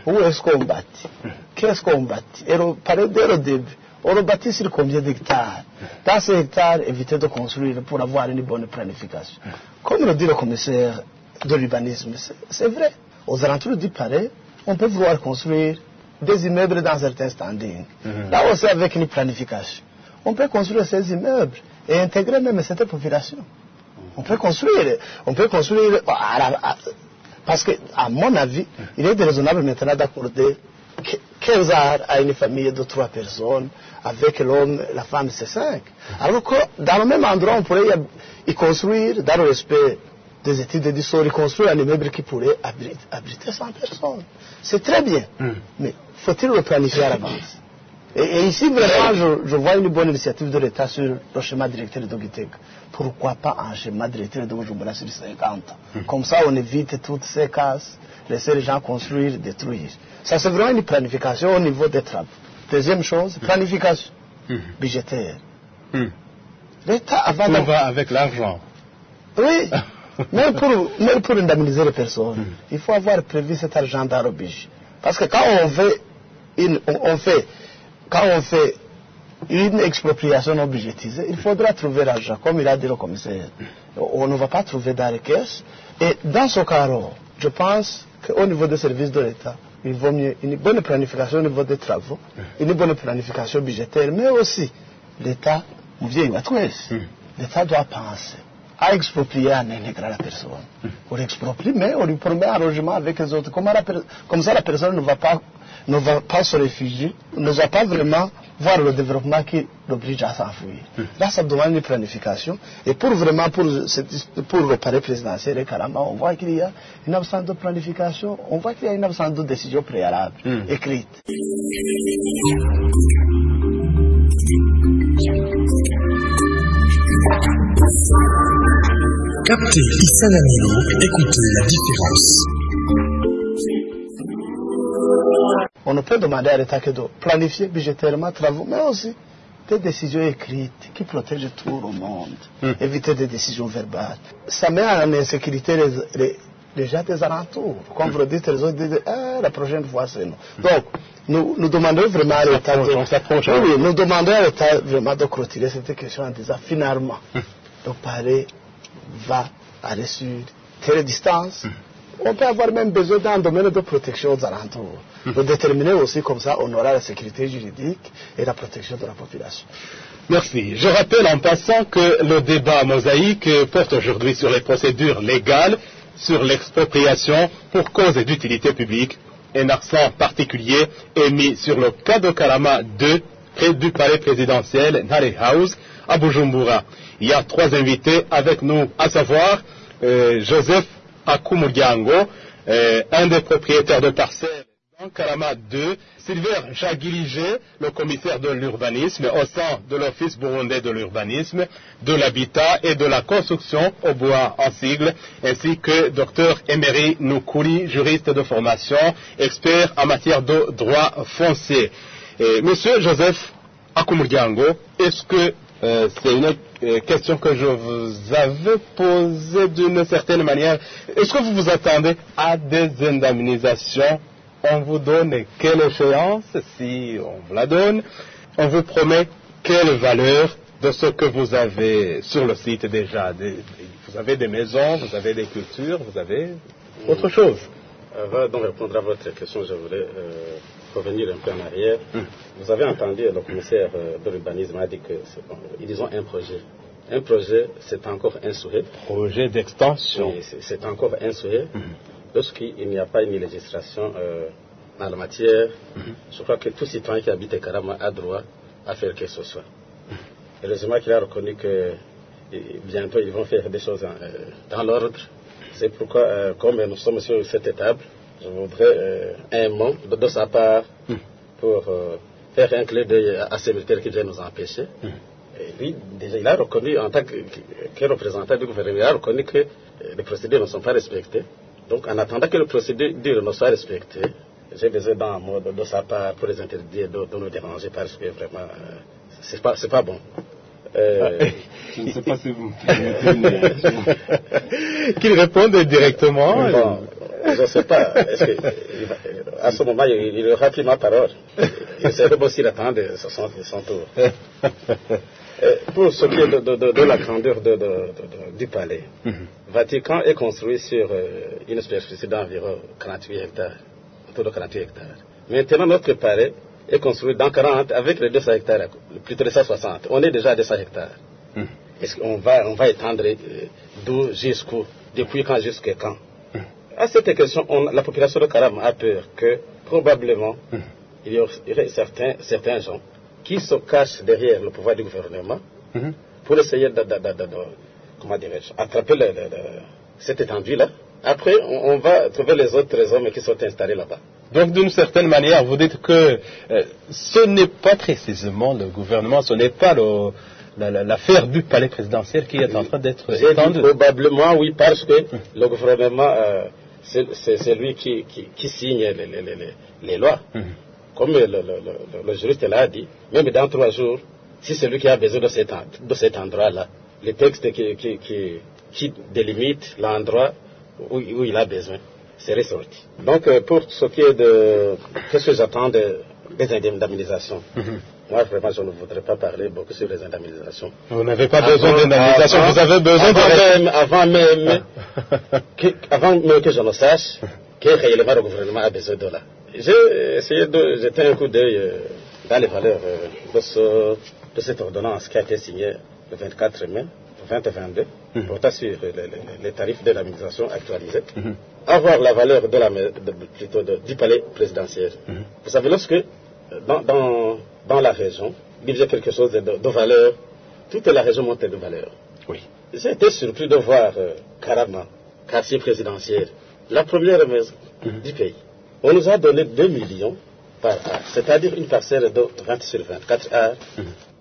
Où est-ce qu'on bâtit? Qu'est-ce qu'on bâtit? Et le- par- dès le début, on le bâtit sur combien d'hectares? Dans ces hectares, éviter de construire pour avoir une bonne planification. Comme le dit le commissaire de l'urbanisme, c'est- c'est vrai. Aux alentours du palais, on peut vouloir construire des immeubles dans certains standings. Là aussi, avec une planification. On peut construire ces immeubles et intégrer même cette population. On peut construire, on peut construire à la- à- parce que, à mon avis, il est déraisonnable maintenant d'accorder qu- 15 heures à une famille de trois personnes, avec l'homme, la femme, c'est cinq. Alors que dans le même endroit, on pourrait y construire, dans le respect des études d'histoire, y construire un immeuble qui pourrait abriter, abriter 100 personnes. C'est très bien. Mais faut-il le planifier à l'avance? Et, et ici, vraiment, je, je vois une bonne initiative de l'État sur le schéma directeur de Giteg. Pourquoi pas un schéma directeur de Bujumbura sur 50 Comme ça, on évite toutes ces casses, laisser les gens construire, détruire. Ça, c'est vraiment une planification au niveau des travaux. Deuxième chose, planification budgétaire. L'État, avant d'avoir- va avec l'argent. oui, même pour, même pour indemniser les personnes, il faut avoir prévu cet argent budget. Parce que quand on fait, une- on, fait, quand on fait une expropriation il faudra trouver l'argent, comme il a dit le commissaire. On ne va pas trouver dans les caisses. Et dans ce cas je pense qu'au niveau des services de l'État, il vaut mieux une bonne planification au niveau des travaux, une bonne planification budgétaire, mais aussi l'État, l'État doit penser à exproprier en intégrant la personne. On l'exproprie, mais on lui promet un logement avec les autres. Comme, comme ça, la personne ne va pas ne va pas se réfugier, ne va pas vraiment voir le développement qui l'oblige à s'enfuir. Là, ça demande une planification. Et pour vraiment, pour, pour le palais présidentiel et on voit qu'il y a une absence de planification, on voit qu'il y a une absence de décision préalable, écrite. Captez Issa écoutez la différence. On ne peut demander à l'État que de planifier budgétairement travaux, mais aussi des décisions écrites qui protègent tout le monde, éviter des décisions verbales. Ça met en insécurité les, les, gens des alentours. Comme vous le dites, les autres disent ah, la prochaine fois c'est nous. Donc, nous, nous demandons vraiment à l'État de, oui, nous demandons à l'État vraiment de clôturer cette question en disant finalement, le palais va aller sur telle distance. On peut avoir même besoin d'un domaine de protection aux alentours. De déterminer aussi comme ça, on aura la sécurité juridique et la protection de la population. Merci. Je rappelle en passant que le débat mosaïque porte aujourd'hui sur les procédures légales, sur l'expropriation pour cause d'utilité publique. Un accent particulier est mis sur le cas de Karama 2 près du palais présidentiel Nare House à Bujumbura. Il y a trois invités avec nous, à savoir euh, Joseph Akumuryango, euh, un des propriétaires de parcelles Karama 2, Sylvain Jagirigé, le commissaire de l'urbanisme au sein de l'Office burundais de l'urbanisme, de l'habitat et de la construction au bois en sigle, ainsi que Dr Emery Nukuri, juriste de formation, expert en matière de droit foncier. Monsieur Joseph Akumuryango, est-ce que euh, c'est une euh, question que je vous avais posée d'une certaine manière. Est-ce que vous vous attendez à des indemnisations On vous donne quelle échéance Si on vous la donne, on vous promet quelle valeur de ce que vous avez sur le site déjà. vous avez des maisons, vous avez des cultures, vous avez autre chose. Avant de répondre à votre question, je voulais euh, revenir un peu en arrière. Vous avez entendu, le commissaire euh, de l'urbanisme a dit que ils ont un projet. Un projet, c'est encore un souhait. Projet d'extension. c'est encore un souhait. Lorsqu'il n'y a pas une législation euh, dans la matière, je crois que tout citoyen qui habite Karama a droit à faire quelque chose. soit. Heureusement qu'il a reconnu que bientôt ils vont faire des choses dans l'ordre c'est pourquoi, euh, comme nous sommes sur cette table, je voudrais euh, un mot de, sa part pour euh, faire un clé d'œil à ces militaires qui viennent nous empêcher. Et lui, déjà, il a reconnu, en tant que, représentant du gouvernement, il a reconnu que les procédures ne sont pas respectées. Donc, en attendant que les procédures ne soient respectées, j'ai besoin d'un mot de, sa part pour les interdire de, nous déranger parce que vraiment, c'est pas, pas bon. Euh, je ne sais pas si vous Qu'il réponde directement. je ne sais pas. à ce moment, il, il aura pris ma parole. Il serait aussi d'attendre son, son tour. pour ce qui est de, la grandeur du palais, mm Vatican est construit sur euh, une superficie d'environ 48 hectares, autour de 48 hectares. Maintenant, notre palais est construit dans 40 avec les 200 hectares, plutôt 260. On est déjà à 200 hectares. Hmm. Est-ce qu'on va, on va étendre euh, d'où jusqu'où, depuis quand jusqu'à quand? Hmm. À cette question, la population de Karam a peur que probablement hmm. il y aurait certains, certains gens qui se cachent derrière le pouvoir du gouvernement pour essayer de, attraper cette étendue-là. Après, on, va trouver les autres hommes qui sont installés là-bas. Donc, d'une certaine manière, vous dites que euh, ce n'est pas précisément le gouvernement, ce n'est pas l'affaire du palais présidentiel qui est en train d'être étendue. Probablement, oui, parce que le gouvernement, euh, c'est lui qui, signe les, lois. Mhm. Comme le, juriste l'a dit, même dans trois jours, si c'est lui qui a besoin de cet, de cet endroit-là, les textes qui, qui, délimitent l'endroit où il a besoin c'est ressorti. Donc, euh, pour ce qui est de. Qu'est-ce que j'attends des indemnisations? Mhm. moi, vraiment, je ne voudrais pas parler beaucoup sur les indemnisations. Vous n'avez pas besoin d'indemnisation, vous avez besoin avant de... même, avant même, que, avant même que je ne sache que réellement le gouvernement a besoin de là. J'ai essayé de jeter un coup d'œil euh, dans les valeurs euh, de, ce- de cette ordonnance qui a été signée le 24 mai 2022, portant sur les, les- les tarifs de l'administration actualisés, avoir la valeur de la, de- plutôt de- du palais présidentiel. Vous savez, lorsque euh, dans, dans, dans la région, il y a quelque chose de, de valeur, toute la région monte de valeur. Oui. J'ai été surpris de voir euh, Karama, quartier présidentiel, la première maison du pays. On nous a donné 2 millions par art, c'est-à-dire une parcelle de 20 sur 20, 4 arts.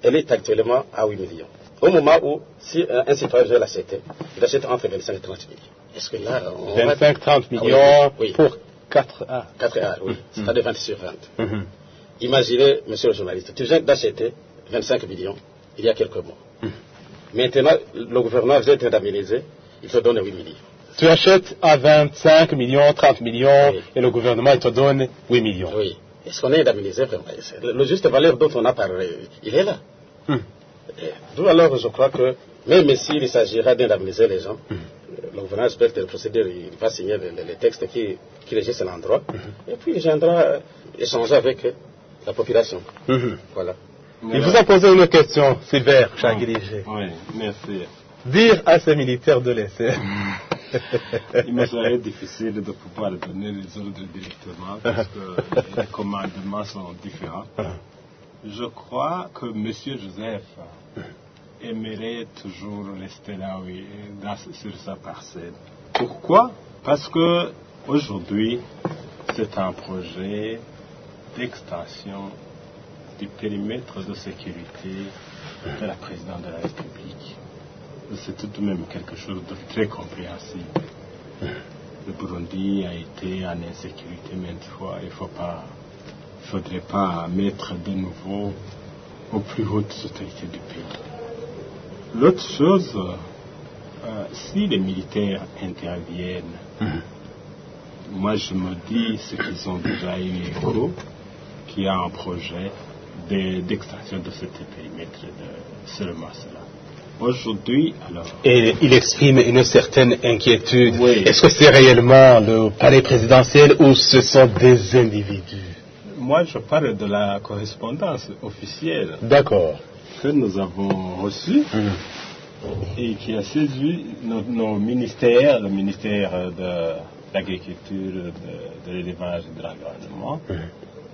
Elle est actuellement à 8 millions. Au moment où, si euh, un citoyen veut l'acheter, il achète entre 25 et 30 millions. Est-ce que là, on va- 25, 30 Ah oui, millions oui. pour 4 A. 4 arts, oui, c'est-à-dire 20 sur 20. Imaginez, monsieur le journaliste, tu viens d'acheter 25 millions il y a quelques mois. Maintenant, le gouvernement vient t'indemniser, il te donne 8 millions. Tu achètes à 25 millions, 30 millions, Oui. et le gouvernement il te donne 8 millions. Oui. Est-ce qu'on est indemnisé vraiment Le juste valeur dont on a parlé, il est là. Hmm. D'où alors, je crois que même s'il s'agira d'indemniser les gens, le gouvernement respecte les procédures, il va signer les, les textes qui, qui régissent l'endroit, et puis il viendra échanger avec la population. Voilà. Il vous a posé une question, Sylvain Changuiligé. Oui, merci. Dire à ces militaires de laisser. Il me serait difficile de pouvoir donner les ordres directement parce que les commandements sont différents. Je crois que M. Joseph aimerait toujours rester là où sur sa parcelle. Pourquoi? Parce que aujourd'hui, c'est un projet d'extension du périmètre de sécurité de la présidente de la République. C'est tout de même quelque chose de très compréhensible. Le Burundi a été en insécurité maintes fois. Il ne faudrait pas mettre de nouveau aux plus hautes autorités du pays. L'autre chose, euh, si les militaires interviennent, moi je me dis ce qu'ils ont déjà eu écho, qu'il y a un projet de- d'extension de ce périmètre de seulement cela. Aujourd'hui, alors, Et il exprime une certaine inquiétude. Oui. Est-ce que c'est réellement le palais présidentiel ou ce sont des individus? Moi je parle de la correspondance officielle D'accord. que nous avons reçue et qui a saisi nos, nos ministères, le ministère de l'Agriculture, de, de l'élevage et de l'environnement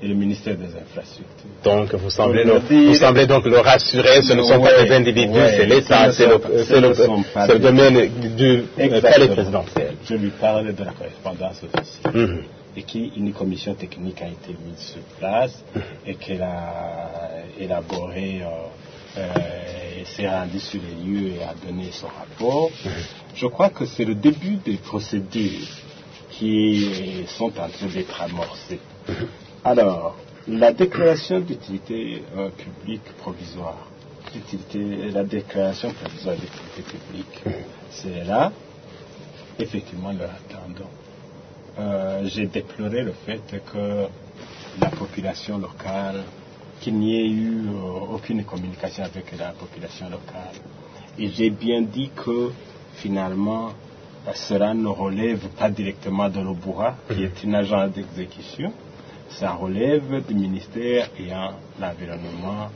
et le ministère des Infrastructures. Donc vous semblez, le- vous semblez donc le rassurer, ce ne sont pas des individus, ouais, c'est l'État, ce c'est le, domaine du euh, palais Exactement. présidentiel. Je lui parle de la correspondance officielle. Mhm. et qu'une commission technique a été mise sur place et qu'elle a élaboré euh, euh, et s'est rendue sur les lieux et a donné son rapport. Je crois que c'est le début des procédures qui sont en train d'être amorcées. Alors, la déclaration d'utilité euh, publique provisoire, la déclaration provisoire d'utilité publique, c'est là, effectivement, le attendons. Euh, j'ai déploré le fait que la population locale, qu'il n'y ait eu euh, aucune communication avec la population locale. Et j'ai bien dit que finalement, cela ne relève pas directement de l'Obura, qui est une agence d'exécution, ça relève du ministère ayant l'environnement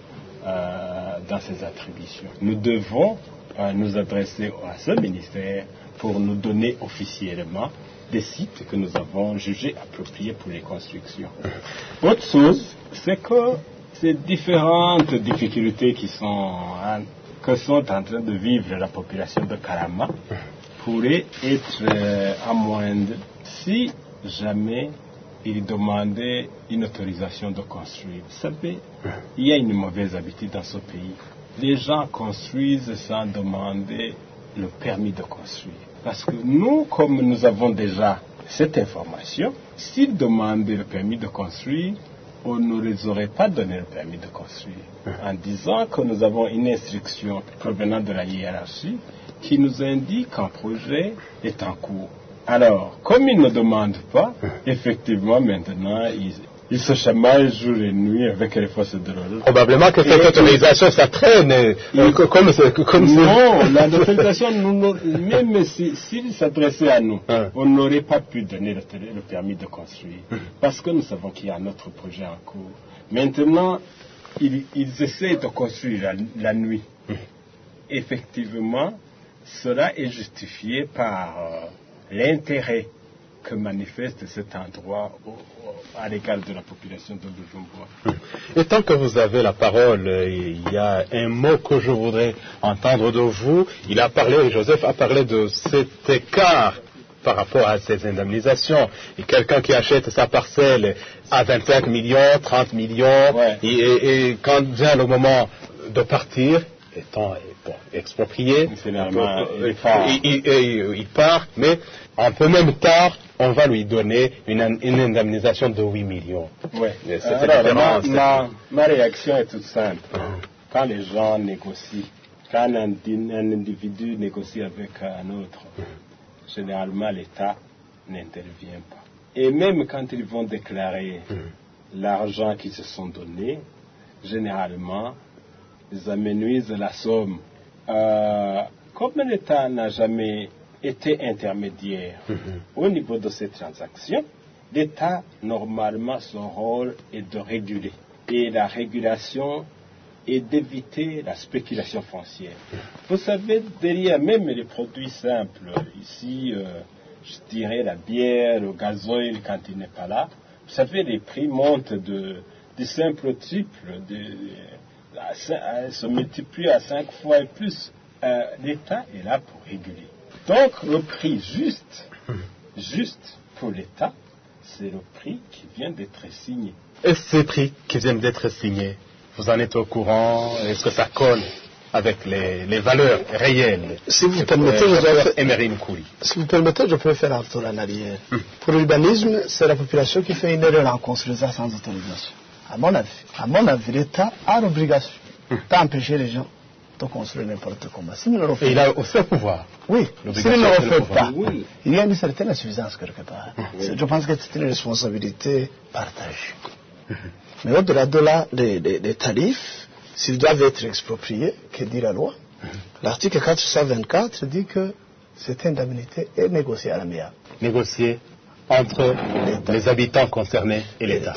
euh, dans ses attributions. Nous devons euh, nous adresser à ce ministère pour nous donner officiellement des sites que nous avons jugés appropriés pour les constructions. Autre chose, c'est que ces différentes difficultés qui sont en, que sont en train de vivre la population de Karama pourraient être euh, si jamais il demandait une autorisation de construire. Vous savez, il y a une mauvaise habitude dans ce pays. Les gens construisent sans demander le permis de construire. Parce que nous, comme nous avons déjà cette information, s'ils demandaient le permis de construire, on ne les aurait pas donné le permis de construire. En disant que nous avons une instruction provenant de la hiérarchie qui nous indique qu'un projet est en cours. Alors, comme ils ne demandent pas, effectivement, maintenant, ils, Ils se chamaillent jour et nuit avec les forces de l'ordre. Probablement que cette Et- autorisation, ça traîne. euh, co- comme comme Non, même si- s'il s'adressait à nous, Hein. on n'aurait pas pu donner le, permis de construire. Parce que nous savons qu'il y a un autre projet en cours. Maintenant, ils, ils essaient de construire la, la nuit. Effectivement, cela est justifié par euh, l'intérêt que manifeste cet endroit à l'égard de la population de Bujumbura. Et tant que vous avez la parole, il y a un mot que je voudrais entendre de vous. Il a parlé, Joseph a parlé de cet écart par rapport à ces indemnisations. Et quelqu'un qui achète sa parcelle à 25 millions, 30 millions, Ouais. et, et- et quand vient le moment de partir, étant bon, exproprié, Finalement, euh, il part. mais en peu même temps, on va lui donner une, une indemnisation de 8 millions. Alors, ma, ma, ma réaction est toute simple. Quand les gens négocient, quand un, di- un individu négocie avec un autre, généralement l'État n'intervient pas. Et même quand ils vont déclarer l'argent qu'ils se sont donné, généralement, ils amenuisent la somme. Euh, comme l'État n'a jamais été intermédiaire au niveau de ces transactions, l'État, normalement, son rôle est de réguler. Et la régulation est d'éviter la spéculation foncière. Vous savez, derrière même les produits simples, ici, euh, je dirais la bière, le gasoil quand il n'est pas là, vous savez, les prix montent de, de simple au triple, de, se multiplient à cinq fois et plus. Euh, L'État est là pour réguler. Donc, le prix juste, juste pour l'État, c'est le prix qui vient d'être signé. Et ces prix qui viennent d'être signés, vous en êtes au courant? Est-ce que ça colle avec les, les valeurs réelles Si vous permettez, je Si vous permettez, je peux faire un tour en arrière. Pour l'urbanisme, c'est la population qui fait une erreur en construisant sans autorisation. À mon avis, à mon avis, l'État a l'obligation d'empêcher les gens de construire n'importe comment. Le Et il a aussi un pouvoir. oui, s'il ne le le fait pouvoir. pas, Oui. il y a une certaine insuffisance quelque part. Je pense que c'est une responsabilité partagée. Mais au-delà de là, les, les- les tarifs, s'ils doivent être expropriés, que dit la loi L'article 424 dit que cette indemnité est négociée à l'amiable. Négocié entre les habitants concernés et l'État.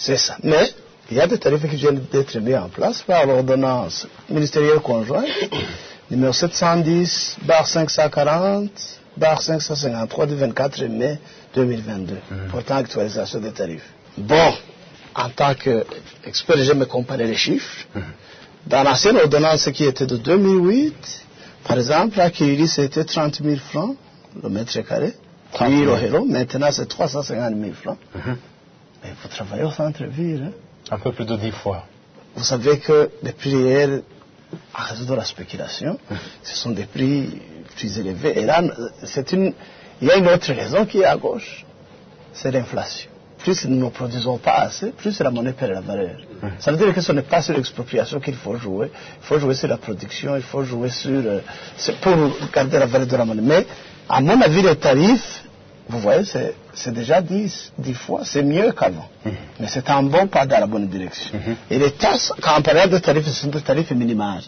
C'est ça. Mais il y a des tarifs qui viennent d'être mis en place par l'ordonnance ministérielle conjointe numéro 710, barre 540, barre 553 du 24 mai 2022, portant actualisation des tarifs. Bon, en tant qu'expert, j'aime comparer les chiffres. Dans l'ancienne ordonnance qui était de 2008, par exemple, à Kiriri, c'était 30 000 francs le mètre carré. 30 Puis 000. le héros, maintenant c'est 350 000 francs. Mais vous travaillez au centre-ville. hein. Un peu plus de dix fois. Vous savez que les prix réels, à raison de la spéculation, ce sont des prix plus élevés. Et là, c'est une, il y a une autre raison qui est à gauche, c'est l'inflation. Plus nous ne produisons pas assez, plus la monnaie perd la valeur. Ça veut dire que ce n'est pas sur l'expropriation qu'il faut jouer. Il faut jouer sur la production, il faut jouer sur... euh, c'est pour garder la valeur de la monnaie. Mais, à mon avis, les tarifs, vous voyez, c'est déjà 10, 10 fois, c'est mieux qu'avant. Mais c'est un bon pas dans la bonne direction. Et les taxes, quand on parle de tarifs, ce sont des tarifs minimales.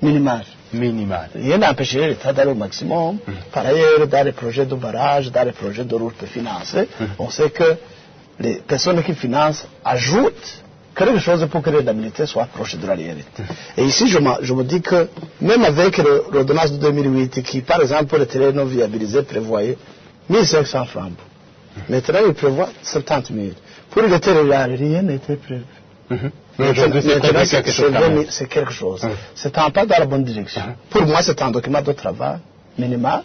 Minimales. Minimal. Rien n'empêcherait l'État d'aller au maximum. Par ailleurs, dans les projets de barrage, dans les projets de route financés, on sait que les personnes qui financent ajoutent quelque chose pour que l'indemnité soit proche de la réalité. Et ici, je, me- je me dis que même avec le- l'ordonnance de 2008, qui, par exemple, pour les terrains non viabilisés, prévoyait 1500 francs. Maintenant, il prévoit 70 000. Pour les terrains rares, rien n'était prévu. Mais aujourd'hui, c'est quelque chose vraiment- c'est quelque chose. C'est un pas dans la bonne direction. Pour moi, c'est un document de travail minimal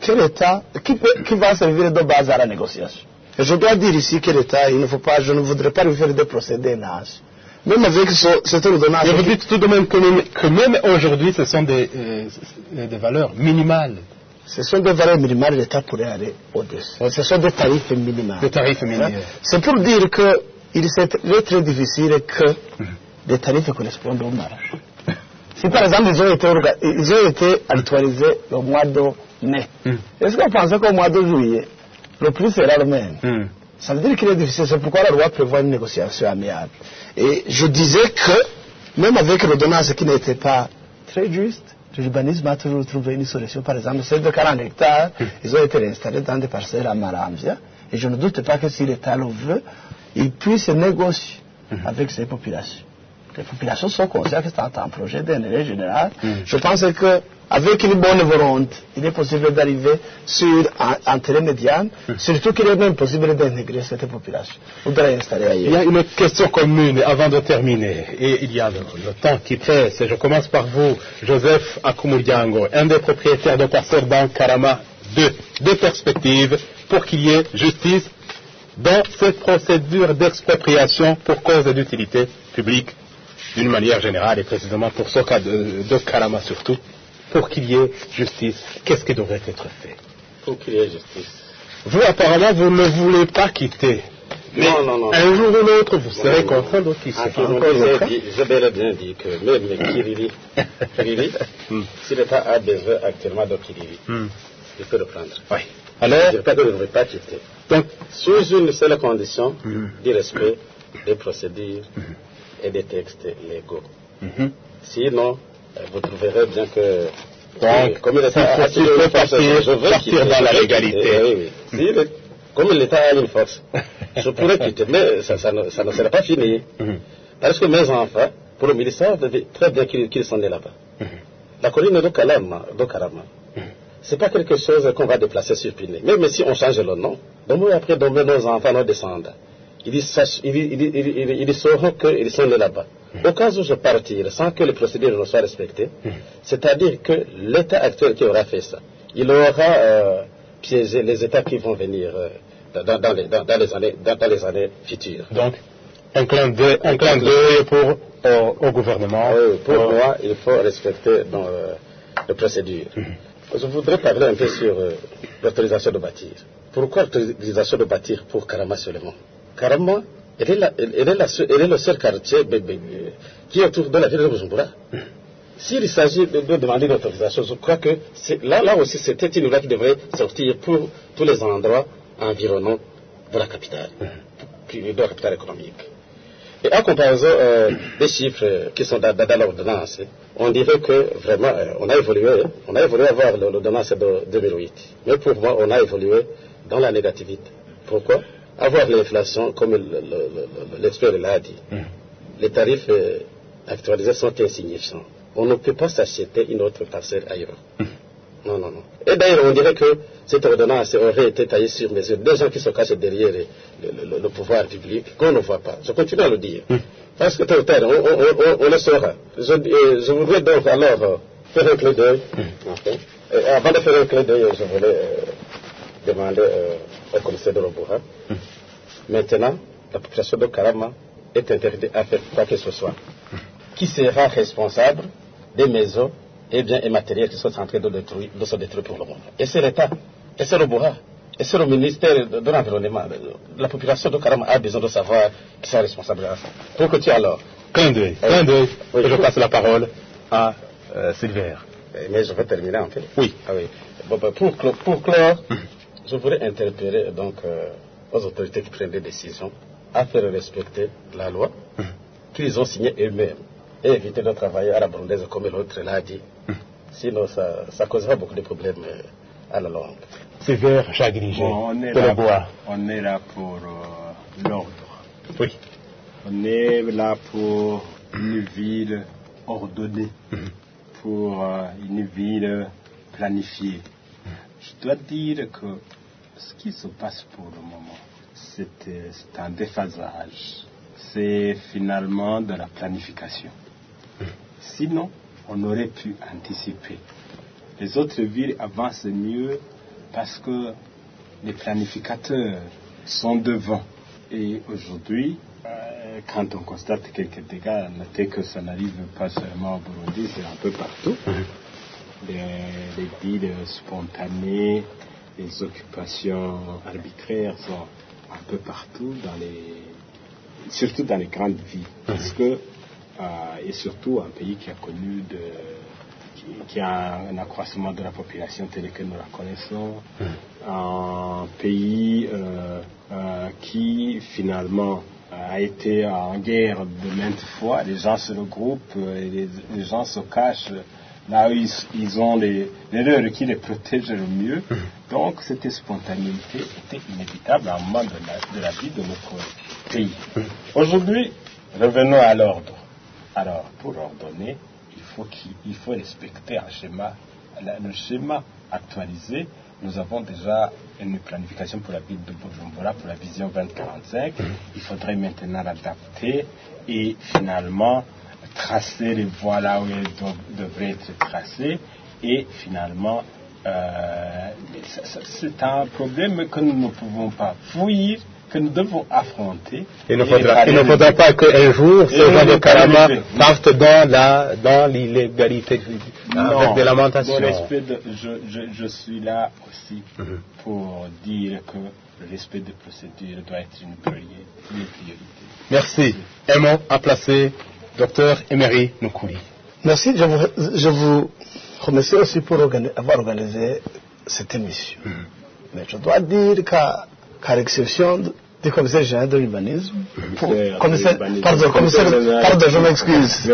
que l'État, qui, va servir de base à la négociation. Et je dois dire ici que l'État, il ne faut pas, je ne voudrais pas lui faire des procédés naze. Même avec ce- cette ordonnance. Mais vous dites tout de même que même, que même aujourd'hui, ce sont des, euh, des valeurs minimales. Ce sont des valeurs minimales, l'État pourrait aller au-dessus. Ce sont des tarifs minimaux. Des tarifs minimaux. C'est pour dire que il est très, difficile que les tarifs correspondent au marché. Si par exemple ils ont été, orga- ils ont été actualisés le mois de mai, est-ce que vous pensez qu'au mois de juillet, le prix sera le même? Ça veut dire qu'il est difficile. C'est pourquoi la loi prévoit une négociation amiable. Et je disais que, même avec l'ordonnance qui n'était pas très juste, l'urbanisme a toujours trouvé une solution. Par exemple, celle de 40 hectares, ils ont été installés dans des parcelles à Maramzia. Et je ne doute pas que si l'État le veut, il puisse négocier avec ces populations. Les populations sont conscientes que c'est un projet d'intérêt général. Je pense que avec une bonne volonté, il est possible d'arriver sur un, un terrain médian, surtout qu'il est même possible d'intégrer cette population ou de l'installer Il y a une question commune avant de terminer. Et il y a le, le temps qui presse. Et je commence par vous, Joseph Akumuryango, un des propriétaires de parcelles dans Karama. Deux, deux perspectives pour qu'il y ait justice dans cette procédure d'expropriation pour cause d'utilité publique d'une manière générale et précisément pour ce cas de, de Karama surtout. Pour qu'il y ait justice, qu'est-ce qui devrait être fait? Pour qu'il y ait justice. Vous, apparemment, vous ne voulez pas quitter. Mais Non, non, non. un jour ou l'autre, vous serez. Ah, C'est comme encore je le et bien dit que même les Kirili, Kirili, si l'État a besoin actuellement de Kirili, Hmm. il peut le prendre. Oui. Je Alors, je ne veux pas quitter. donc, Sous une seule condition Mhm. du respect des procédures et des textes légaux. mhm. Sinon, euh, vous trouverez bien que. Donc, comme l'État a une force, je veux dans la légalité. oui. Si comme l'État a une force, je pourrais quitter, mais ça, ça ne, ça ne sera pas fini. Mhm. Parce que mes enfants, pour le ministère, très bien qu'ils qu'ils sont là-bas. Mhm. La colline de Kalama, de Karama, c'est pas quelque chose qu'on va déplacer sur Piné. Même si on change le nom, demain après, demain, nos enfants, nos descendants, ils, ils- ils sauront qu'ils sont là-bas. Au cas où je partirai sans que les procédures ne soient respectées, c'est-à-dire que l'État actuel qui aura fait ça, il aura euh, piégé les États qui vont venir euh, dans, dans les, dans- dans les années, dans, dans les années futures. donc, un clin d'œil pour, au, au gouvernement. Oui, pour Euh, moi, il faut respecter dans, euh, les procédures. Je voudrais parler un peu sur euh, l'autorisation de bâtir. Pourquoi l'autorisation de bâtir pour Karama seulement Karama, est, la- elle- est la elle est le seul quartier euh, qui est autour de la ville de Bujumbura. S'il s'agit de, de demander l'autorisation, je crois que là, là aussi, c'était une loi qui devrait sortir pour tous les endroits environnants de la capitale, de la capitale économique. Et en comparaison euh, des chiffres qui sont dans, l'ordonnance, on dirait que vraiment, euh, on a évolué, on a évolué à voir l'ordonnance de 2008. Mais pour moi, on a évolué dans la négativité. Pourquoi? Avoir l'inflation, comme le- le- le- l'expert l'a dit, les tarifs euh, actualisés sont insignifiants. On ne peut pas s'acheter une autre parcelle ailleurs. Non, non, non. Et d'ailleurs, on dirait que cette ordonnance aurait été taillée sur mesure. Des gens qui se cachent derrière le, le- le- le pouvoir public, qu'on ne voit pas. Je continue à le dire. Parce que tôt ou tard, on, on- on- on le saura. Je, euh, je voudrais donc alors euh, faire un clin d'œil. Avant de faire un clin d'œil, je voulais euh, demander euh, au commissaire de Roboura. Maintenant, la population de Karama est interdite à faire quoi que ce soit. Qui sera responsable des maisons et biens immatériels qui sont en train de, détruire, de se détruire pour le moment? Et c'est l'État, et c'est Boura, et c'est le ministère de, de l'Environnement. La population de Karama a besoin de savoir qui sont responsables de ça. Pour que tu alors. Clin d'œil, Oui. clin d'œil. Et je passe la parole à euh, Sylvain. Eh, Mais je vais terminer en fait. Oui. Ah oui. Bon, ben, pour, pour clore, je voudrais interpeller donc euh, aux autorités qui prennent des décisions à faire respecter la loi qu'ils ont signée eux-mêmes et éviter de travailler à la brondaise comme l'autre l'a dit. Sinon, ça, ça causera beaucoup de problèmes euh, à la longue. Sylvain Chagrigé, Bon, on, est là, bois. on est là pour euh, l'ordre. Oui. On est là pour une ville ordonnée, pour euh, une ville planifiée. Je dois dire que ce qui se passe pour le moment, c'est un déphasage. C'est finalement de la planification. Sinon, on aurait pu anticiper. Les autres villes avancent mieux parce que les planificateurs sont devant. Et aujourd'hui, euh, quand on constate quelques dégâts, notez que ça n'arrive pas seulement au Burundi, c'est un peu partout. Les, les villes spontanées, les occupations arbitraires sont un peu partout, dans les, surtout dans les grandes villes. Parce que, euh, et surtout un pays qui a connu de, qui, qui a un accroissement de la population tel que nous la connaissons, euh, un pays euh, euh, qui finalement a été en guerre de maintes fois. Les gens se regroupent, les, les gens se cachent là où ils, ils ont les, les leurs qui les protègent le mieux. Donc cette spontanéité était inévitable à un moment de la, de la vie de notre pays. Aujourd'hui, revenons à l'ordre. Alors, pour ordonner, il faut, qu'il il faut respecter un schéma, le schéma actualisé. Nous avons déjà une planification pour la ville de Bujumbura, pour la vision 2045. Il faudrait maintenant l'adapter et finalement tracer les voies là où elles devraient être tracées. Et finalement, euh, c'est un problème que nous ne pouvons pas fuir, que nous devons affronter. Il ne faudra, il ne faudra pas qu'un jour, Et gens de Karama partent dans la, dans l'illégalité, des lamentations. le respect de- je, je, je suis là aussi Mhm. pour dire que le respect des procédures doit être une priorité. Une priorité. Merci. Un mot à placer, docteur Emery Nukuri. Merci, je vous, je vous remercie aussi pour organi- avoir organisé cette émission. Mais je dois dire qu'à l'exception du commissaire général de l'urbanisme, l'urbanisme. pardon, commissaire, pardon, je m'excuse.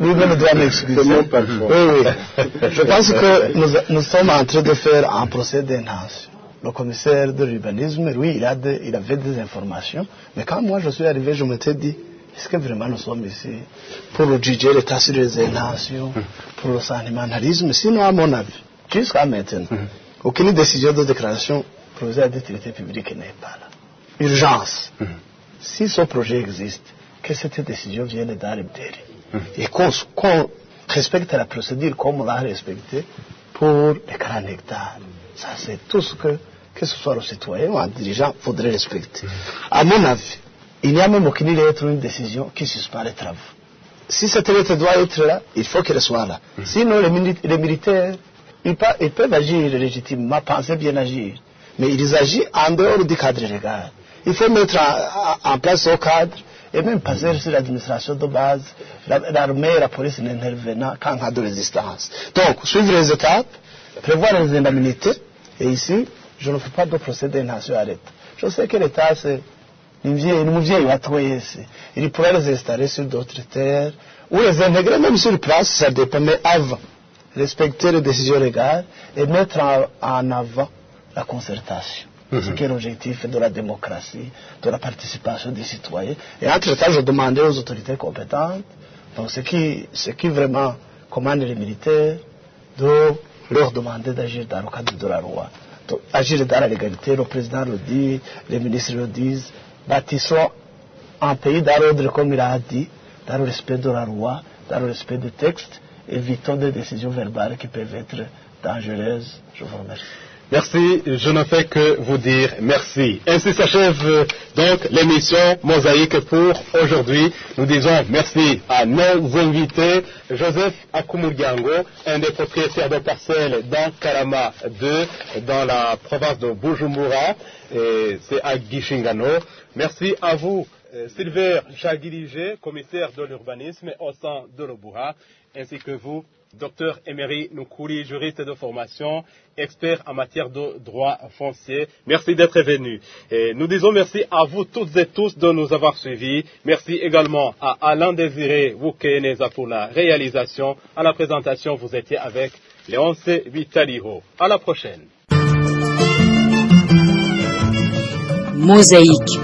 Lui-même doit m'excuser. Oui, oui. Je pense que nous, nous sommes en train de faire un procès d'intention. Le commissaire de l'urbanisme, lui, il, a des- il avait des informations. Mais quand moi je suis arrivé, je m'étais dit, est-ce que vraiment nous sommes ici pour juger l'état sur les intentions, pour le sentimentalisme? Sinon, à mon avis, jusqu'à maintenant, aucune décision de déclaration provisoire d'utilité publique n'est pas là. Urgence. Si ce projet existe, que cette décision vienne délai et qu'on respecte la procédure comme on l'a respecté pour les 40 hectares. Ça, c'est tout ce que, que ce soit le citoyen ou un dirigeant, faudrait respecter. À mon avis, il n'y a même aucune lettre une décision qui suspend les travaux. Si cette lettre doit être là, il faut qu'elle soit là. Sinon, les, mili- les militaires, ils, peuvent agir légitimement, penser bien agir. Mais ils agissent en dehors du cadre légal. Il faut mettre en, place ce cadre et même passer sur l'administration de base, la- l'armée et la police n'intervenant qu'en cas de résistance. Donc, suivre les étapes, prévoir les indemnités, et ici, je ne fais pas de procès d'intention à. Je sais que l'État, c'est une vieille batoye ici. Il pourrait les installer sur d'autres terres, ou les intégrer même sur place, ça dépend, mais avant, respecter les décisions légales et mettre en, avant la concertation. Ce qui est l'objectif de la démocratie, de la participation des citoyens. Et entre-temps, je demandais aux autorités compétentes, donc ce qui, ce qui vraiment commande les militaires, de leur demander d'agir dans le cadre de la loi. Donc, agir dans la légalité, le président le dit, les ministres le disent, bâtissons un pays dans l'ordre comme il a dit, dans le respect de la loi, dans le respect du texte, évitons des décisions verbales qui peuvent être dangereuses. Je vous remercie. Merci, je ne fais que vous dire merci. Ainsi s'achève euh, donc l'émission Mosaïque pour aujourd'hui. Nous disons merci à nos invités, Joseph Akumuryango, un des propriétaires de parcelles dans Karama 2, dans la province de Bujumbura, et c'est à Gishingano. Merci à vous, euh, Silver Chagilige, commissaire de l'urbanisme au sein de l'Obura, ainsi que vous, Docteur Emery Nukuri, juriste de formation, expert en matière de droit foncier. Merci d'être venu. Et nous disons merci à vous toutes et tous de nous avoir suivis. Merci également à Alain Désiré Wukeneza pour la réalisation. À la présentation, vous étiez avec Léonce Vitaliho. À la prochaine. Mosaïque.